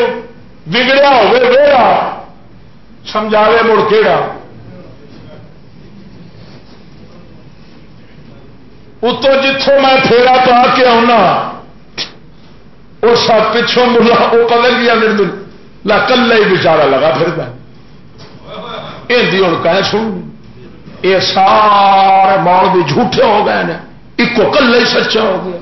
بگڑیا ہوگا سمجھاوے مڑ کہڑا اتو جتوں میں پھیرا پا کے آنا اس پچھوں ملا، وہ پتہ گیا میرے لا کلا ہی بچارا لگا پھر یہ ہوں کہ سن، یہ سارے ماؤ بھی جھوٹے ہو گئے ایک کلا ہی سچا ہو گیا۔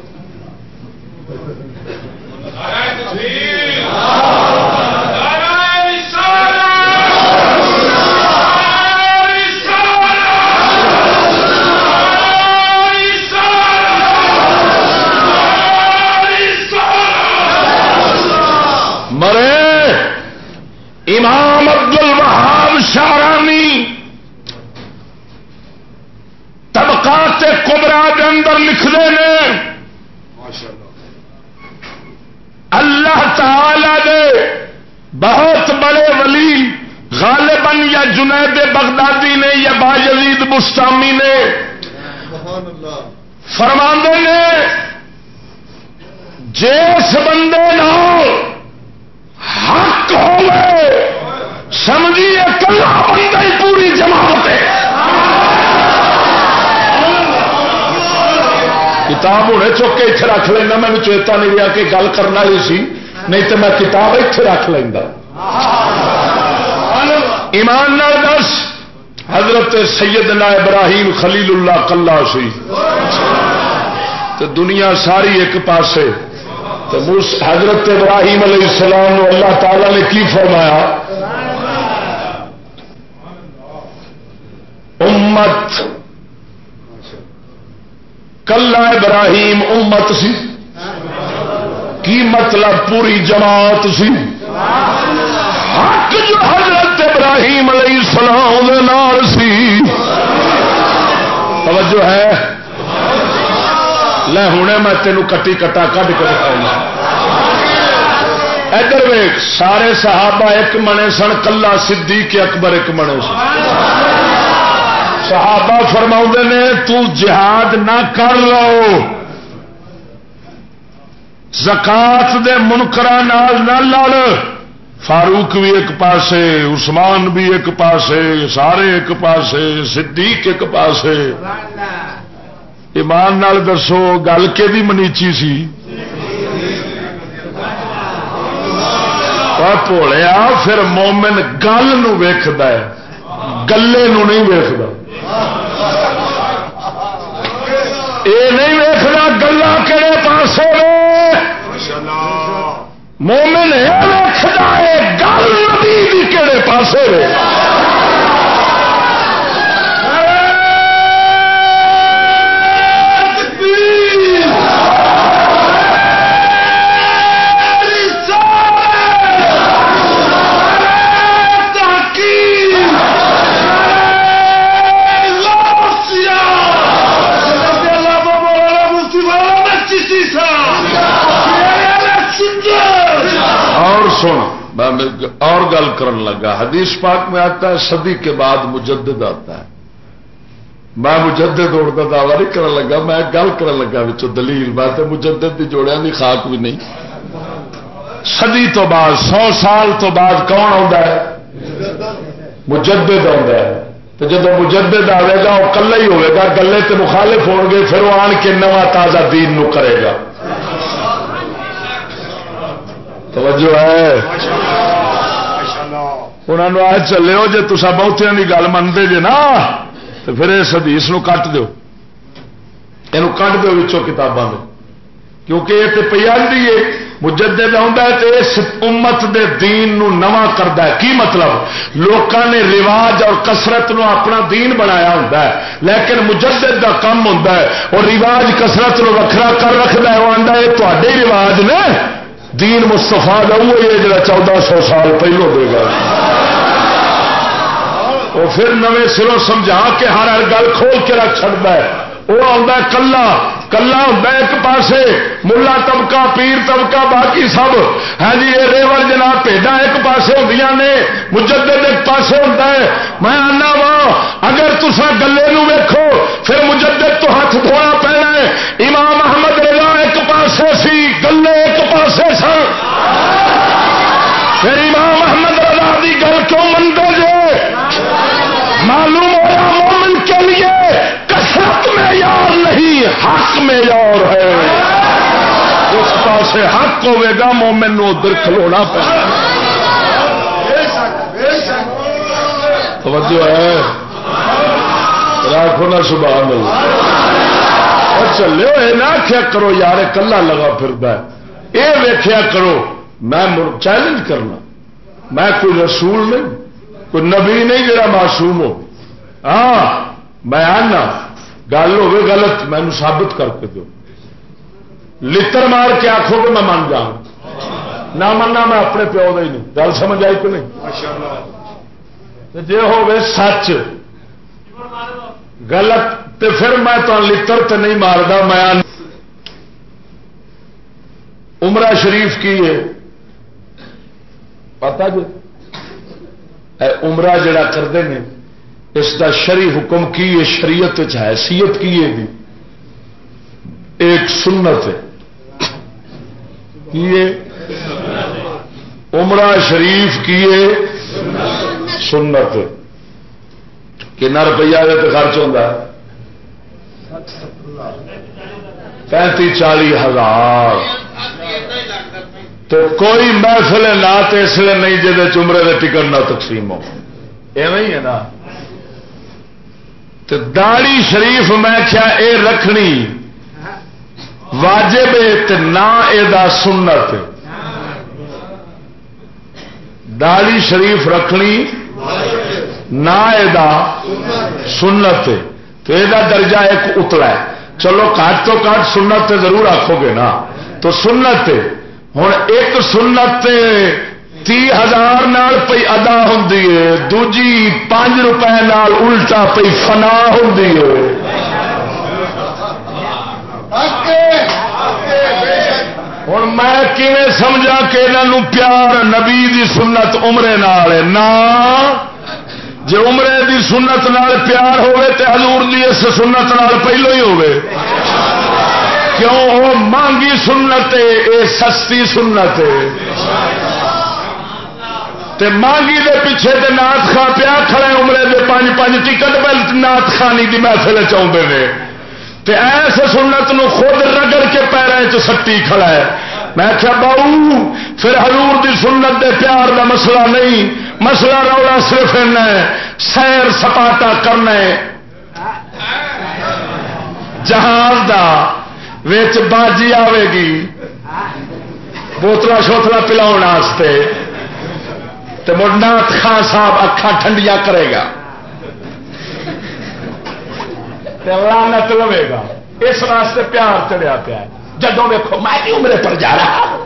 امام عبد الوہاب شارانی طبقات کبرا کے اندر لکھتے ہیں۔ اللہ تعالی دے بہت بڑے ولی غالباً یا جنید بغدادی نے یا با یزید مستامی نے فرما نے جس بندے نال حق ہو سمجھیے کلا بندہ ہی پوری جماعت ہے۔ کتاب ہونے چک کے اتنے رکھ لینا مجھے چیتا نہیں رہا کہ گل کرنا ہی سی۔ نہیں تو میں کتاب اتنے رکھ لینا۔ ایمان نال دس، حضرت سیدنا ابراہیم خلیل اللہ کلا سی۔ تو دنیا ساری ایک پاسے۔ تو حضرت ابراہیم علیہ السلام اللہ تعالی نے کی فرمایا؟ امت. کلا ابراہیم امت سی. کی مطلب پوری جماعت سی؟ حق جو حضرت ابراہیم علیہ السلام نال سی. توجہ ہے؟ لے ہونے میں تینوں کٹی کٹا کٹ کے دکھاؤں ادھر ویک سارے صحابہ ایک منے سن، کلا سدھی کے اکبر ایک منے سن۔ صحابہ فرما نے، تو جہاد نہ کر لو۔ زکات دے منکرا نال نہ لڑ۔ فاروق بھی ایک پاسے، عثمان بھی ایک پاسے، سارے ایک پاسے، صدیق ایک پاسے۔ ایمان نال دسو، گل کہ منیچی سی؟ پولیا پھر مومن گل ویخد گلے نہیں ویختا یہ نہیں ویسنا گلا کہڑے پاس مومن ویختا ہے گل نبی کہڑے پاسے سن اور گل کرن لگا۔ حدیث پاک میں آتا ہے، صدی کے بعد مجدد آتا ہے۔ میں مجدد دوڑ کا دعوی نہیں کرن لگا، میں گل کرن لگا بچوں دلیل۔ میں تو مجدد کی جوڑیا کی خاک بھی نہیں۔ صدی تو بعد، سو سال تو بعد کون آ مجدد آ تو جب مجدد آئے گا وہ کلا ہی ہوئے گا۔ گلے تے مخالف ہو گے پھر وہ آن کے نواں تازہ دین نو کرے گا۔ توجہ ہے۔ انہوں آ چلے ہو جی تصا بہتوں کی گل منتے جے نا تو پھر اس حدیث کٹ دو یہ کٹ دو کتابوں کیونکہ یہ تو پہ آتی ہے مجدد آتا ہے تو اس امت دے دین نو نواں کرتا ہے۔ کی مطلب؟ لوکاں نے رواج اور کسرت نو اپنا دین بنایا ہوتا ہے۔ لیکن مجدد دا کم ہوتا ہے اور رواج کسرت نو وکھرا کر رکھتا ہے وہ آتا ہے تے رواج نے۔ دین مستفا کا وہ جا چودہ سو سال پہلو دے گا۔ وہ پھر نویں سروں سمجھا کے ہر ہر گل کھول کے رکھ چڑتا ہے۔ وہ آتا کلا کلا ہوتا ایک پاسے۔ ملا طبقہ، پیر طبقہ، باقی سب۔ ہاں جی یہ ریور جناب پیڈا ایک پاسے ہوں نے، مجدد ایک پاسے ہوتا ہے۔ میں آنا وا، اگر تسا گلے ویکھو، پھر مجدد تو ہاتھ دھونا پینا ہے۔ امام احمد رضا ایک پاسے سی گلے ایک پاسے سن پھر امام احمد رضا کی گل کیوں منگو جو معلوم ہوا مومن کے لیے معیار نہیں، حق معیار ہے۔ اس پاس حق ہوے گا، مومن نو ادھر کھلونا پڑے توجہ ہے۔ راکھو نا، سبحان اللہ۔ چلے ہوئے نہ آخیا کرو، یار کلا لگا پھر یہ ویخیا کرو۔ میں چیلنج کرنا۔ میں کوئی رسول نہیں، کوئی نبی نہیں جڑا معصوم ہو۔ ہاں میں آنا۔ گل ہوگی غلط مینو ثابت کر کے دو لڑ مار کے آخو کہ میں من جا نہ مننا میں اپنے پیو ہی نہیں۔ گل سمجھ آئی کہ نہیں؟ جی ہو سچ۔ غلط تو پھر میں تو لڑ تو نہیں مارتا میں عمرہ شریف کی ہے؟ پتا جی عمرہ جڑا کرتے ہیں اس کا شری حکم کی ہے شریعت حیثیت کی ہے ایک سنت ہے۔ عمرہ شریف کی سنت کنا روپیہ خرچ ہوتا ہے؟ پینتی چالی ہزار۔ تو کوئی محفل نہ تو اس لیے نہیں جی چمرے کے ٹکٹ نہ تقسیم ہو۔ ایویں ہے نا۔ داڑی شریف میں کیا اے رکھنی واجب نہ یہ سنت۔ داڑی شریف رکھنی نہ یہ سنت۔ تو یہ درجہ ایک اتلا ہے۔ چلو کٹ تو کٹ سنت ضرور آخو گے نا۔ تو سنت ہوں ایک سنت تی ہزار پی ادا ہوں دوجی پانچ روپے نال الٹا پی فنا ہوں ہوں میں سمجھا کہ یہاں پیار نبی دی سنت امرے نال نہ۔ جی امرے دی سنت نال پیار ہوے تے حضور دی اس سنت نال پہلو ہی ہوے کیوں؟ وہ مانگی سنت اے سستی سنت تے مانگی دے پیچھے تے نات خان پیا کھڑے عمرے دے پانچ پانچ ٹکٹ پہ نات خانی کی محفل چاہتے ہیں تے ایس سنت نو خود رگڑ کے پیروں چ سٹی کھڑا ہے۔ میں کیا باؤ، پھر حضور دی سنت دے پیار دا مسئلہ نہیں۔ مسئلہ رولا صرف سیر سپاٹا کرنا جہاز دا ویچ باجی آئے گی۔ بوتل شوتلا پلاؤ تو نات خان صاحب اکھان ٹھنڈیا کرے گا۔ لانت لوے گا۔ اس واسطے پیار چڑیا پیا۔ جدو دیکھو میں عمرے پر جا رہا۔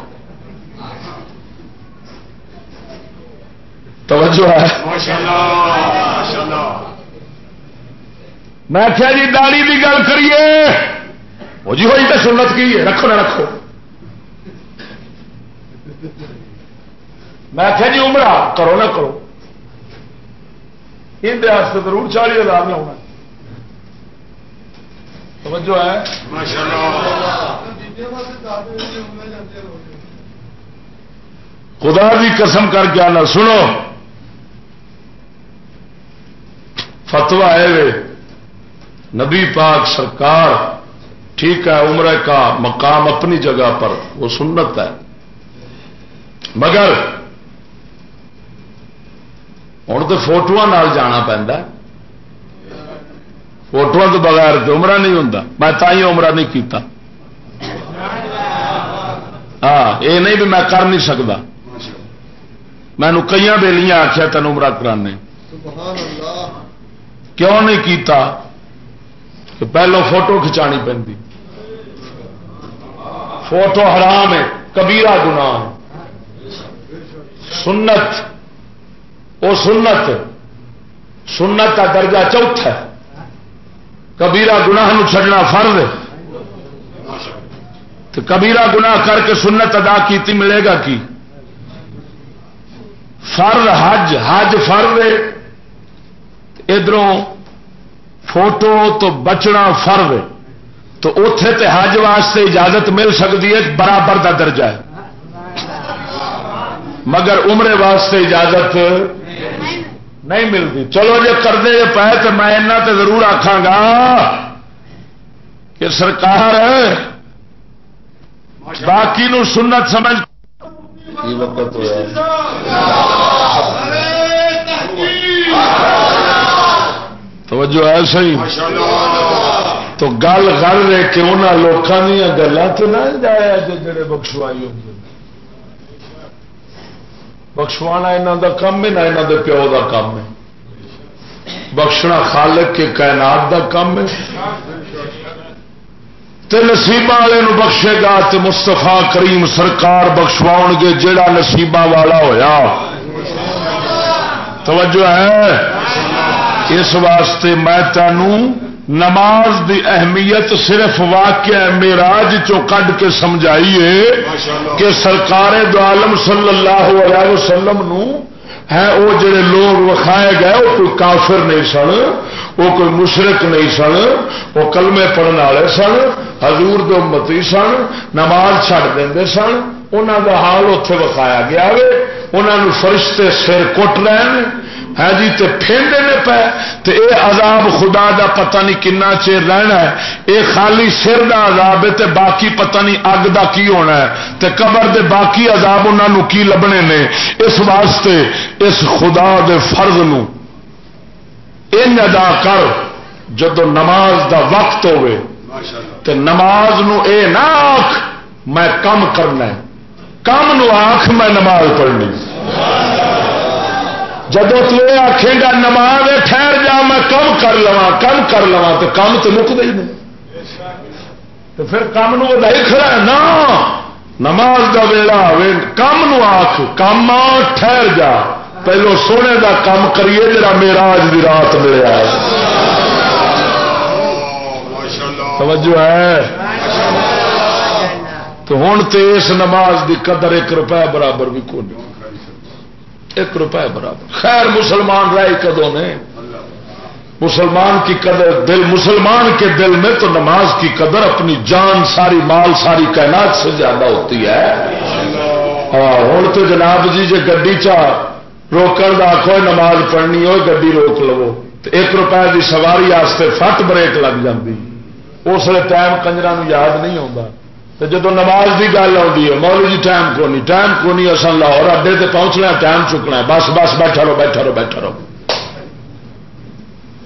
توجہ ہے۔ میں کیا جی داڑی کی گل کریے۔ وہ جی ہوئی تو سنت کی ہے رکھو نہ رکھو۔ میں آخیا جی عمرہ کرو نہ کرو۔ یہ ضرور چالی ہزار میں ہونا۔ توجہ ہے؟ خدا بھی قسم کر کے آنا سنو۔ فتوا ہے نبی پاک سرکار ٹھیک ہے عمرہ کا مقام اپنی جگہ پر وہ سنت ہے۔ مگر ہوں تو فوٹو جانا پہنتا فوٹو تو بغیر تو عمرہ نہیں ہوں میں تھی عمرہ نہیں کیتا۔ ہاں یہ نہیں بھی میں کر نہیں سکتا میں کئی بےلیاں آخیا تین عمرہ کرانے۔ کیوں نہیں کیتا؟ کہ پہلو فوٹو کھچانی پی فوٹو حرام ہے، کبیرہ گناہ سنت وہ سنت سنت کا درجہ چوتھا ہے۔ کبیرا گناہ چڈنا فرض تو کبیرا گناہ کر کے سنت ادا کی ملے گا کی؟ فرض حج حج فرض ادھر فوٹو تو بچنا فرض تو اتے تے حج واسطے اجازت مل سکتی ہے برابر کا درجہ ہے۔ مگر عمرے واسطے اجازت نہیں ملتی چلو جی کرتے جی پہ تو میں تے ضرور آخا گا کہ سرکار باقی نو سنت سمجھ وقت توجہ ہے صحیح؟ تو گل کر رہے کہ انہوں لوگوں دیا گلوں تو نہ جایا جڑے بخشوائی ہوں بخشوانا یہاں کا کام ہے، نہ یہاں کے پیو کا کام ہے۔ بخشنا خالق کے کائنات کا کام ہے۔ نصیب والے بخشے گا تو مستفا کریم سرکار بخشواؤ گے جہا نصیب والا ہویا۔ توجہ ہے؟ اس واسطے میں تینوں نماز دی اہمیت صرف واقع میراج چو کڈ کے سمجھائیے کہ سرکار دو عالم صلی اللہ علیہ وسلم نو ہے وہ جڑے لوگ وکھائے گئے وہ کوئی کافر نہیں سن وہ کوئی مشرق نہیں سن وہ کلمے پڑھنے والے سن حضور دو متی سن نماز چھڑ دیں سن انہوں کا حال اتے وکھایا گیا انہوں فرشتے سر کٹ رہے ہے جی تے پھیندے نے پے تے اے عذاب خدا دا پتہ نہیں کنا چیر رہنا ہے، اے خالی سر دا عذاب ہے، تے باقی پتہ نہیں اگ دا کی ہونا ہے، تے قبر دے باقی عذاب انہاں نو کی لبنے نے۔ اس واسطے اس خدا دے فرض نو ان ادا کر، جدو نماز دا وقت ہوئے، تے نماز نو اے نہ آخ میں کم کرنا ہے۔ کم نو آخ میں نماز پڑھنی۔ جب تو یہ آخے گا نماز ٹھہر جا، میں کم کر لوا کم کر لوا تو کم تو مک دے تو پھر کم نو کھڑا نا نماز کا ویلا کم نو آخ کم ٹھہر جا۔ پہلو سونے دا کم کریے جا میرا اج رات ملیا توجہ ہے؟ تو ہوں تو اس نماز دی قدر ایک روپے برابر بھی کو نہیں ایک روپے برابر۔ خیر مسلمان رہے کدوں نے؟ مسلمان کی قدر دل، مسلمان کے دل میں تو نماز کی قدر اپنی جان، ساری مال، ساری کائنات سے زیادہ ہوتی ہے۔ ہاں، ہوں تو جناب جی جی گی چاہ روکن کا آخو نماز پڑھنی ہو گی روک لو۔ تو ایک روپئے کی سواری فٹ بریک لگ جاتی اس لیے ٹائم کنجرا یاد نہیں آتا جب نماز کی گل آتی ہے مول جی ٹائم کو نہیں، ٹائم کو نہیں، اصل لاہور اڈے سے پہنچنا ٹائم چکنا بس بس، بیٹھا رہو بیٹھا رہو بیٹھا رہو۔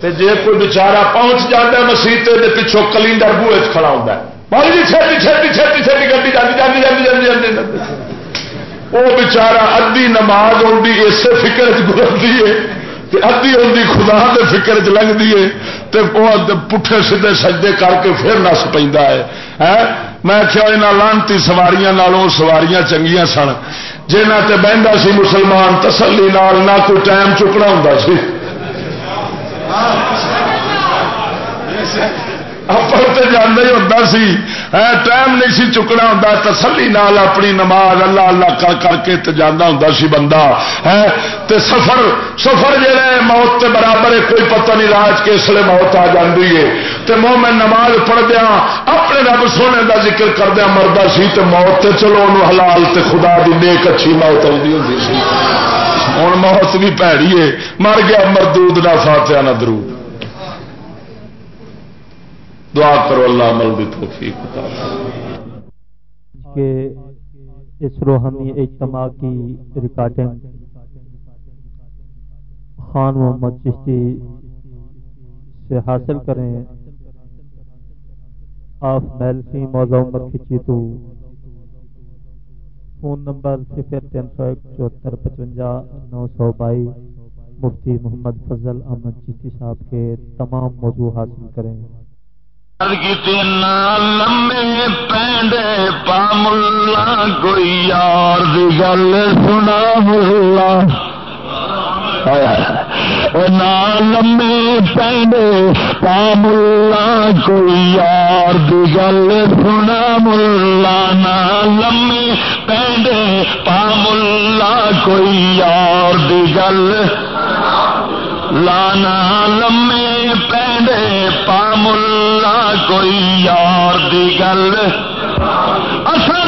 جی کوئی بچارا پہنچ جاتا مسیطے مسیح پچھوں کلینڈر بوے کھڑا ہوتا ہے۔ مول جی چھتی چھتی چھتی چھتی گی جاتی جاتی جاتی جاتی جاتی وہ بچارا ادھی نماز آتی اسے فکر گزرتی ہے ادھی آدھی خدا کے فکر چ لگتی ہے۔ پٹھے سیدے سجدے کر کے پھر نس پہ ہے۔ ہاں؟ میں کیا یہاں لانتی سواریاں نالوں سواریاں چنگیا سن۔ جہاں تے بہندا سی مسلمان، تسلی نال نہ کوئی ٹائم چکنا ہوں سی۔ اپنے جانا ہی ہوتا سی۔ ٹائم نہیں سی چکنا ہوں تسلی نال اپنی نماز اللہ اللہ کر کر کے جانا ہوں سی بندہ۔ تے سفر سفر جہا ہے، موت تے برابر ہے، کوئی پتہ نہیں راج کے اس لیے موت آ جاتی ہے۔ تے مو میں نماز پڑھ دیا اپنے رب سونے کا ذکر کردیا مردا سی تے موت تے چلو، انہوں حلال تے خدا دی نیک اچھی موت آتی ہوں سی۔ ہوں موت بھی پیڑی ہے۔ مر گیا، مردود نہ فاتحہ نہ درود۔ دعا کرو اللہ عمل بھی توفیق کہ اس روحانی اجتماع کی ریکارڈنگ خان محمد چشتی سے حاصل کریں۔ آف میلسی موضوع کھچی تو فون نمبر صفر تین سو ایک چوہتر پچوجا نو سو بائی۔ مفتی محمد فضل احمد چشتی صاحب کے تمام موضوع حاصل کریں۔ لمے پینڈے پاملا کوئی یار دی گل سنا ملا۔ لمے پینڈے پاملا کوئی یار گل سنا ملا۔ نا لمے پینڈے پاملا کوئی یار گل لانا لمے پینڈے پاملا کوئی یار دی گل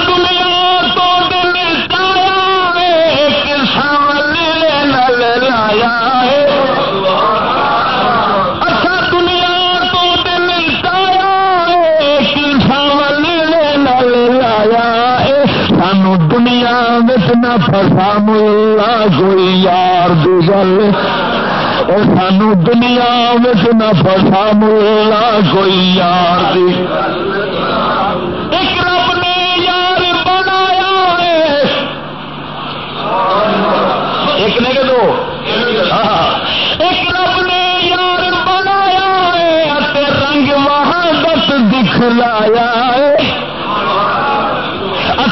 دنیا تو دل چایا کسان نل لایا اصا دنیا تو دل چایا کسان نل لایا سانو دنیا نہ فسا ملا کوئی یار دی گل۔ سانو دنیا میں فسا ملا کوئی یار دی۔ ایک رب نے یار بنایا ایک نے کہ دو؟ ایک رب نے یار بنایا رنگ وہاں دکھلایا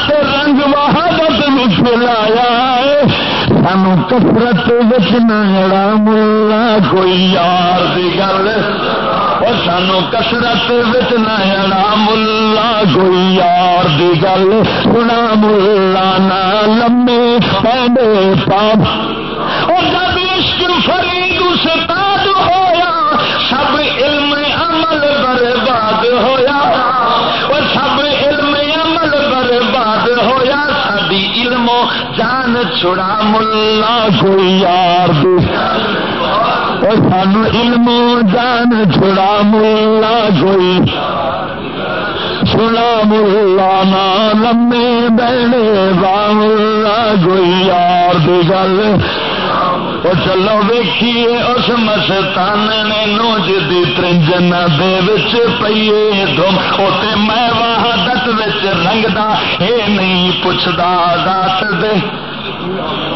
رنگ وہاں دکھلایا سانو کسرت اڑا ملا کوئی یار دی گل۔ او سانو کسرت اڑا ملا کوئی یار دی گل۔ سنا ملا نہ لمے پہلے پاپ۔ چھڑا ملا کوئی یار اور سان علم جان چھڑا ملا کوئی۔ سنا ملا نا لمے بہنے باملا کوئی یار دی گل۔ وہ چلو ویکھیے اس مستان نے نوج دی ترنجن دے پیے دم اوتے میں وحدت وچ رنگدا، اے نہیں پوچھدا ذات دے۔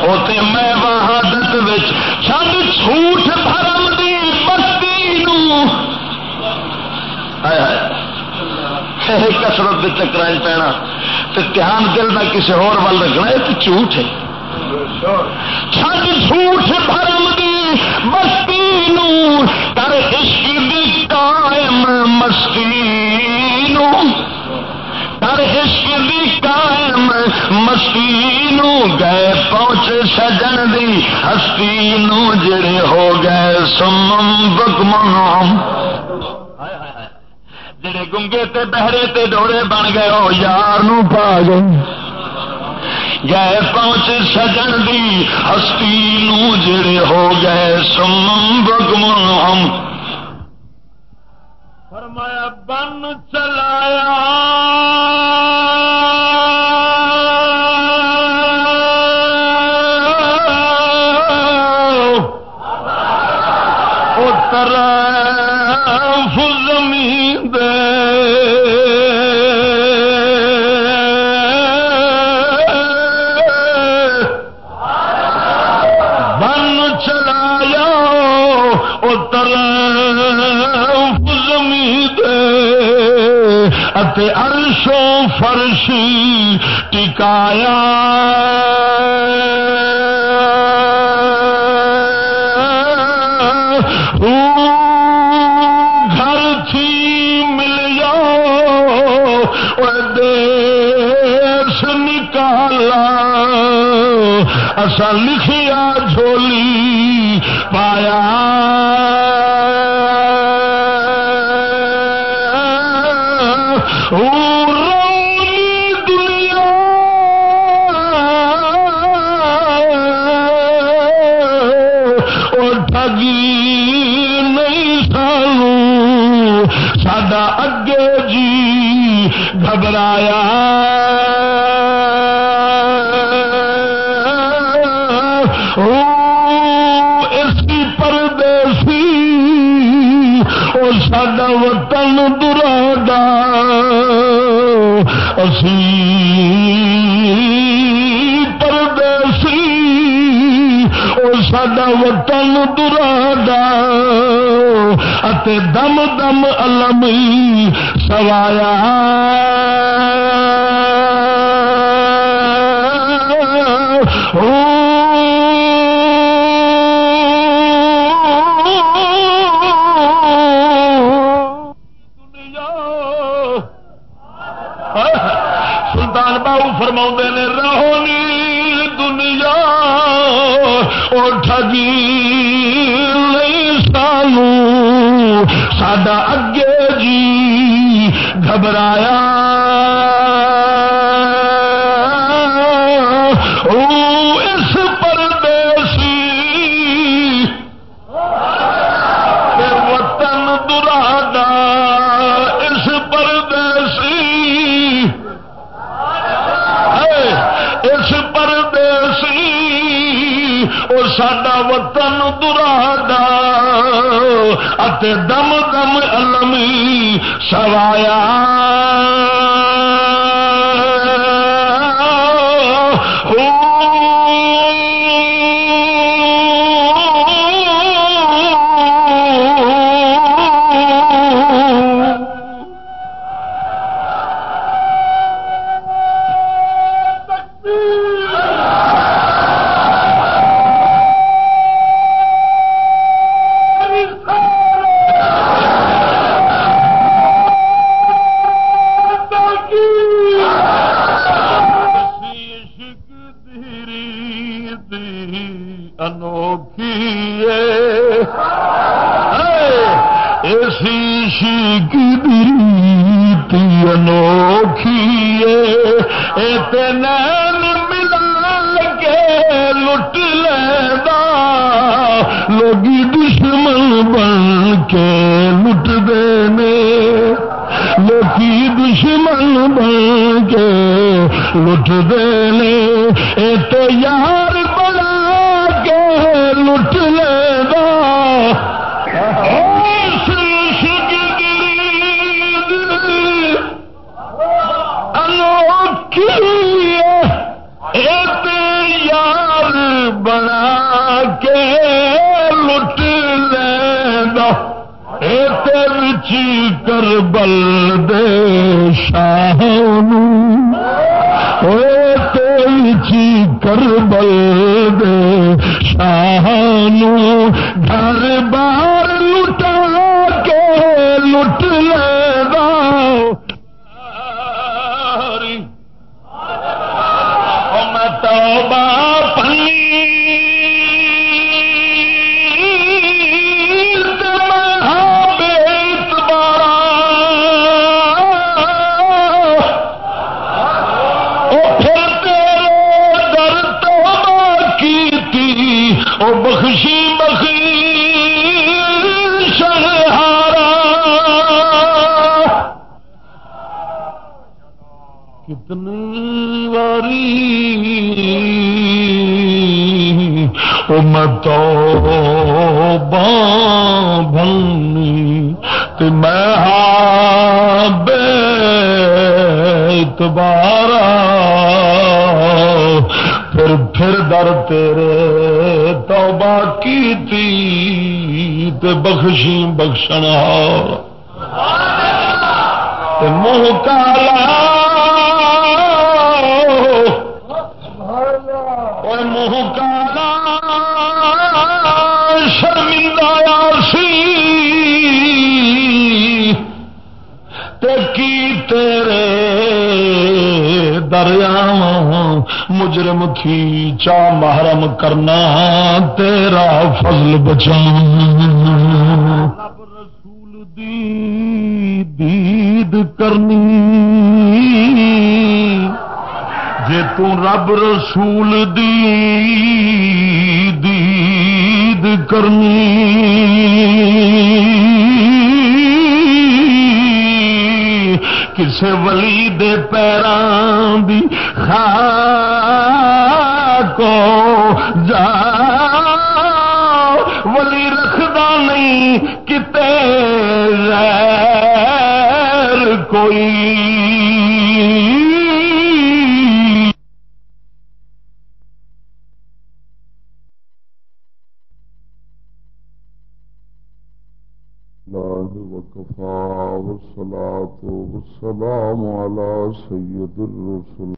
اوتے میں وحدت وچ چھڈ جھوٹ بھرم دی بستی نو۔ کسرت کے چکر پینا۔ تو دھیان دل نہ کسی ہور ول رکھنا، یہ تو جھوٹ ہے۔ چھڈ جھوٹ بھرم دی بستی نو۔ کر عشق دی قائم مستی نو۔ کر عشق دی قائم مستی گئے پہنچ سجن دی ہستی نو جڑے ہو گئے سمم بکمنام جڑے گنگے تے بہرے تے ڈوڑے بن گئے ہو یار نو پا گئے۔ گئے پہنچ سجن دی ہستی نو جڑے ہو گئے سم بگم ہم فرمایا، بن چلایا۔ عرشو فرشی ٹکایا۔ گھر تھی مل جاؤ دیش نکالا۔ اصا لکھیا دم دم علم سوایا دم دم المی سوایا بخشی بخشی شہارا کتنی واری امتوں بھنی تو میں ہاں بے تبارہ پھر پھر در تیرے توبہ کی تھی تے بخشی بخشنا۔ منہ کالا مجرم کی چا محرم کرنا تیرا فضل بچا۔ رسول دی دید کرنی۔ جے تو رب رسول دی دید کرنی۔ کسے ولی دے پیران دی خواہ کو جا ولی رکھدا نہیں کتے کوئی وكفى والصلاة والسلام على سيد الرسل.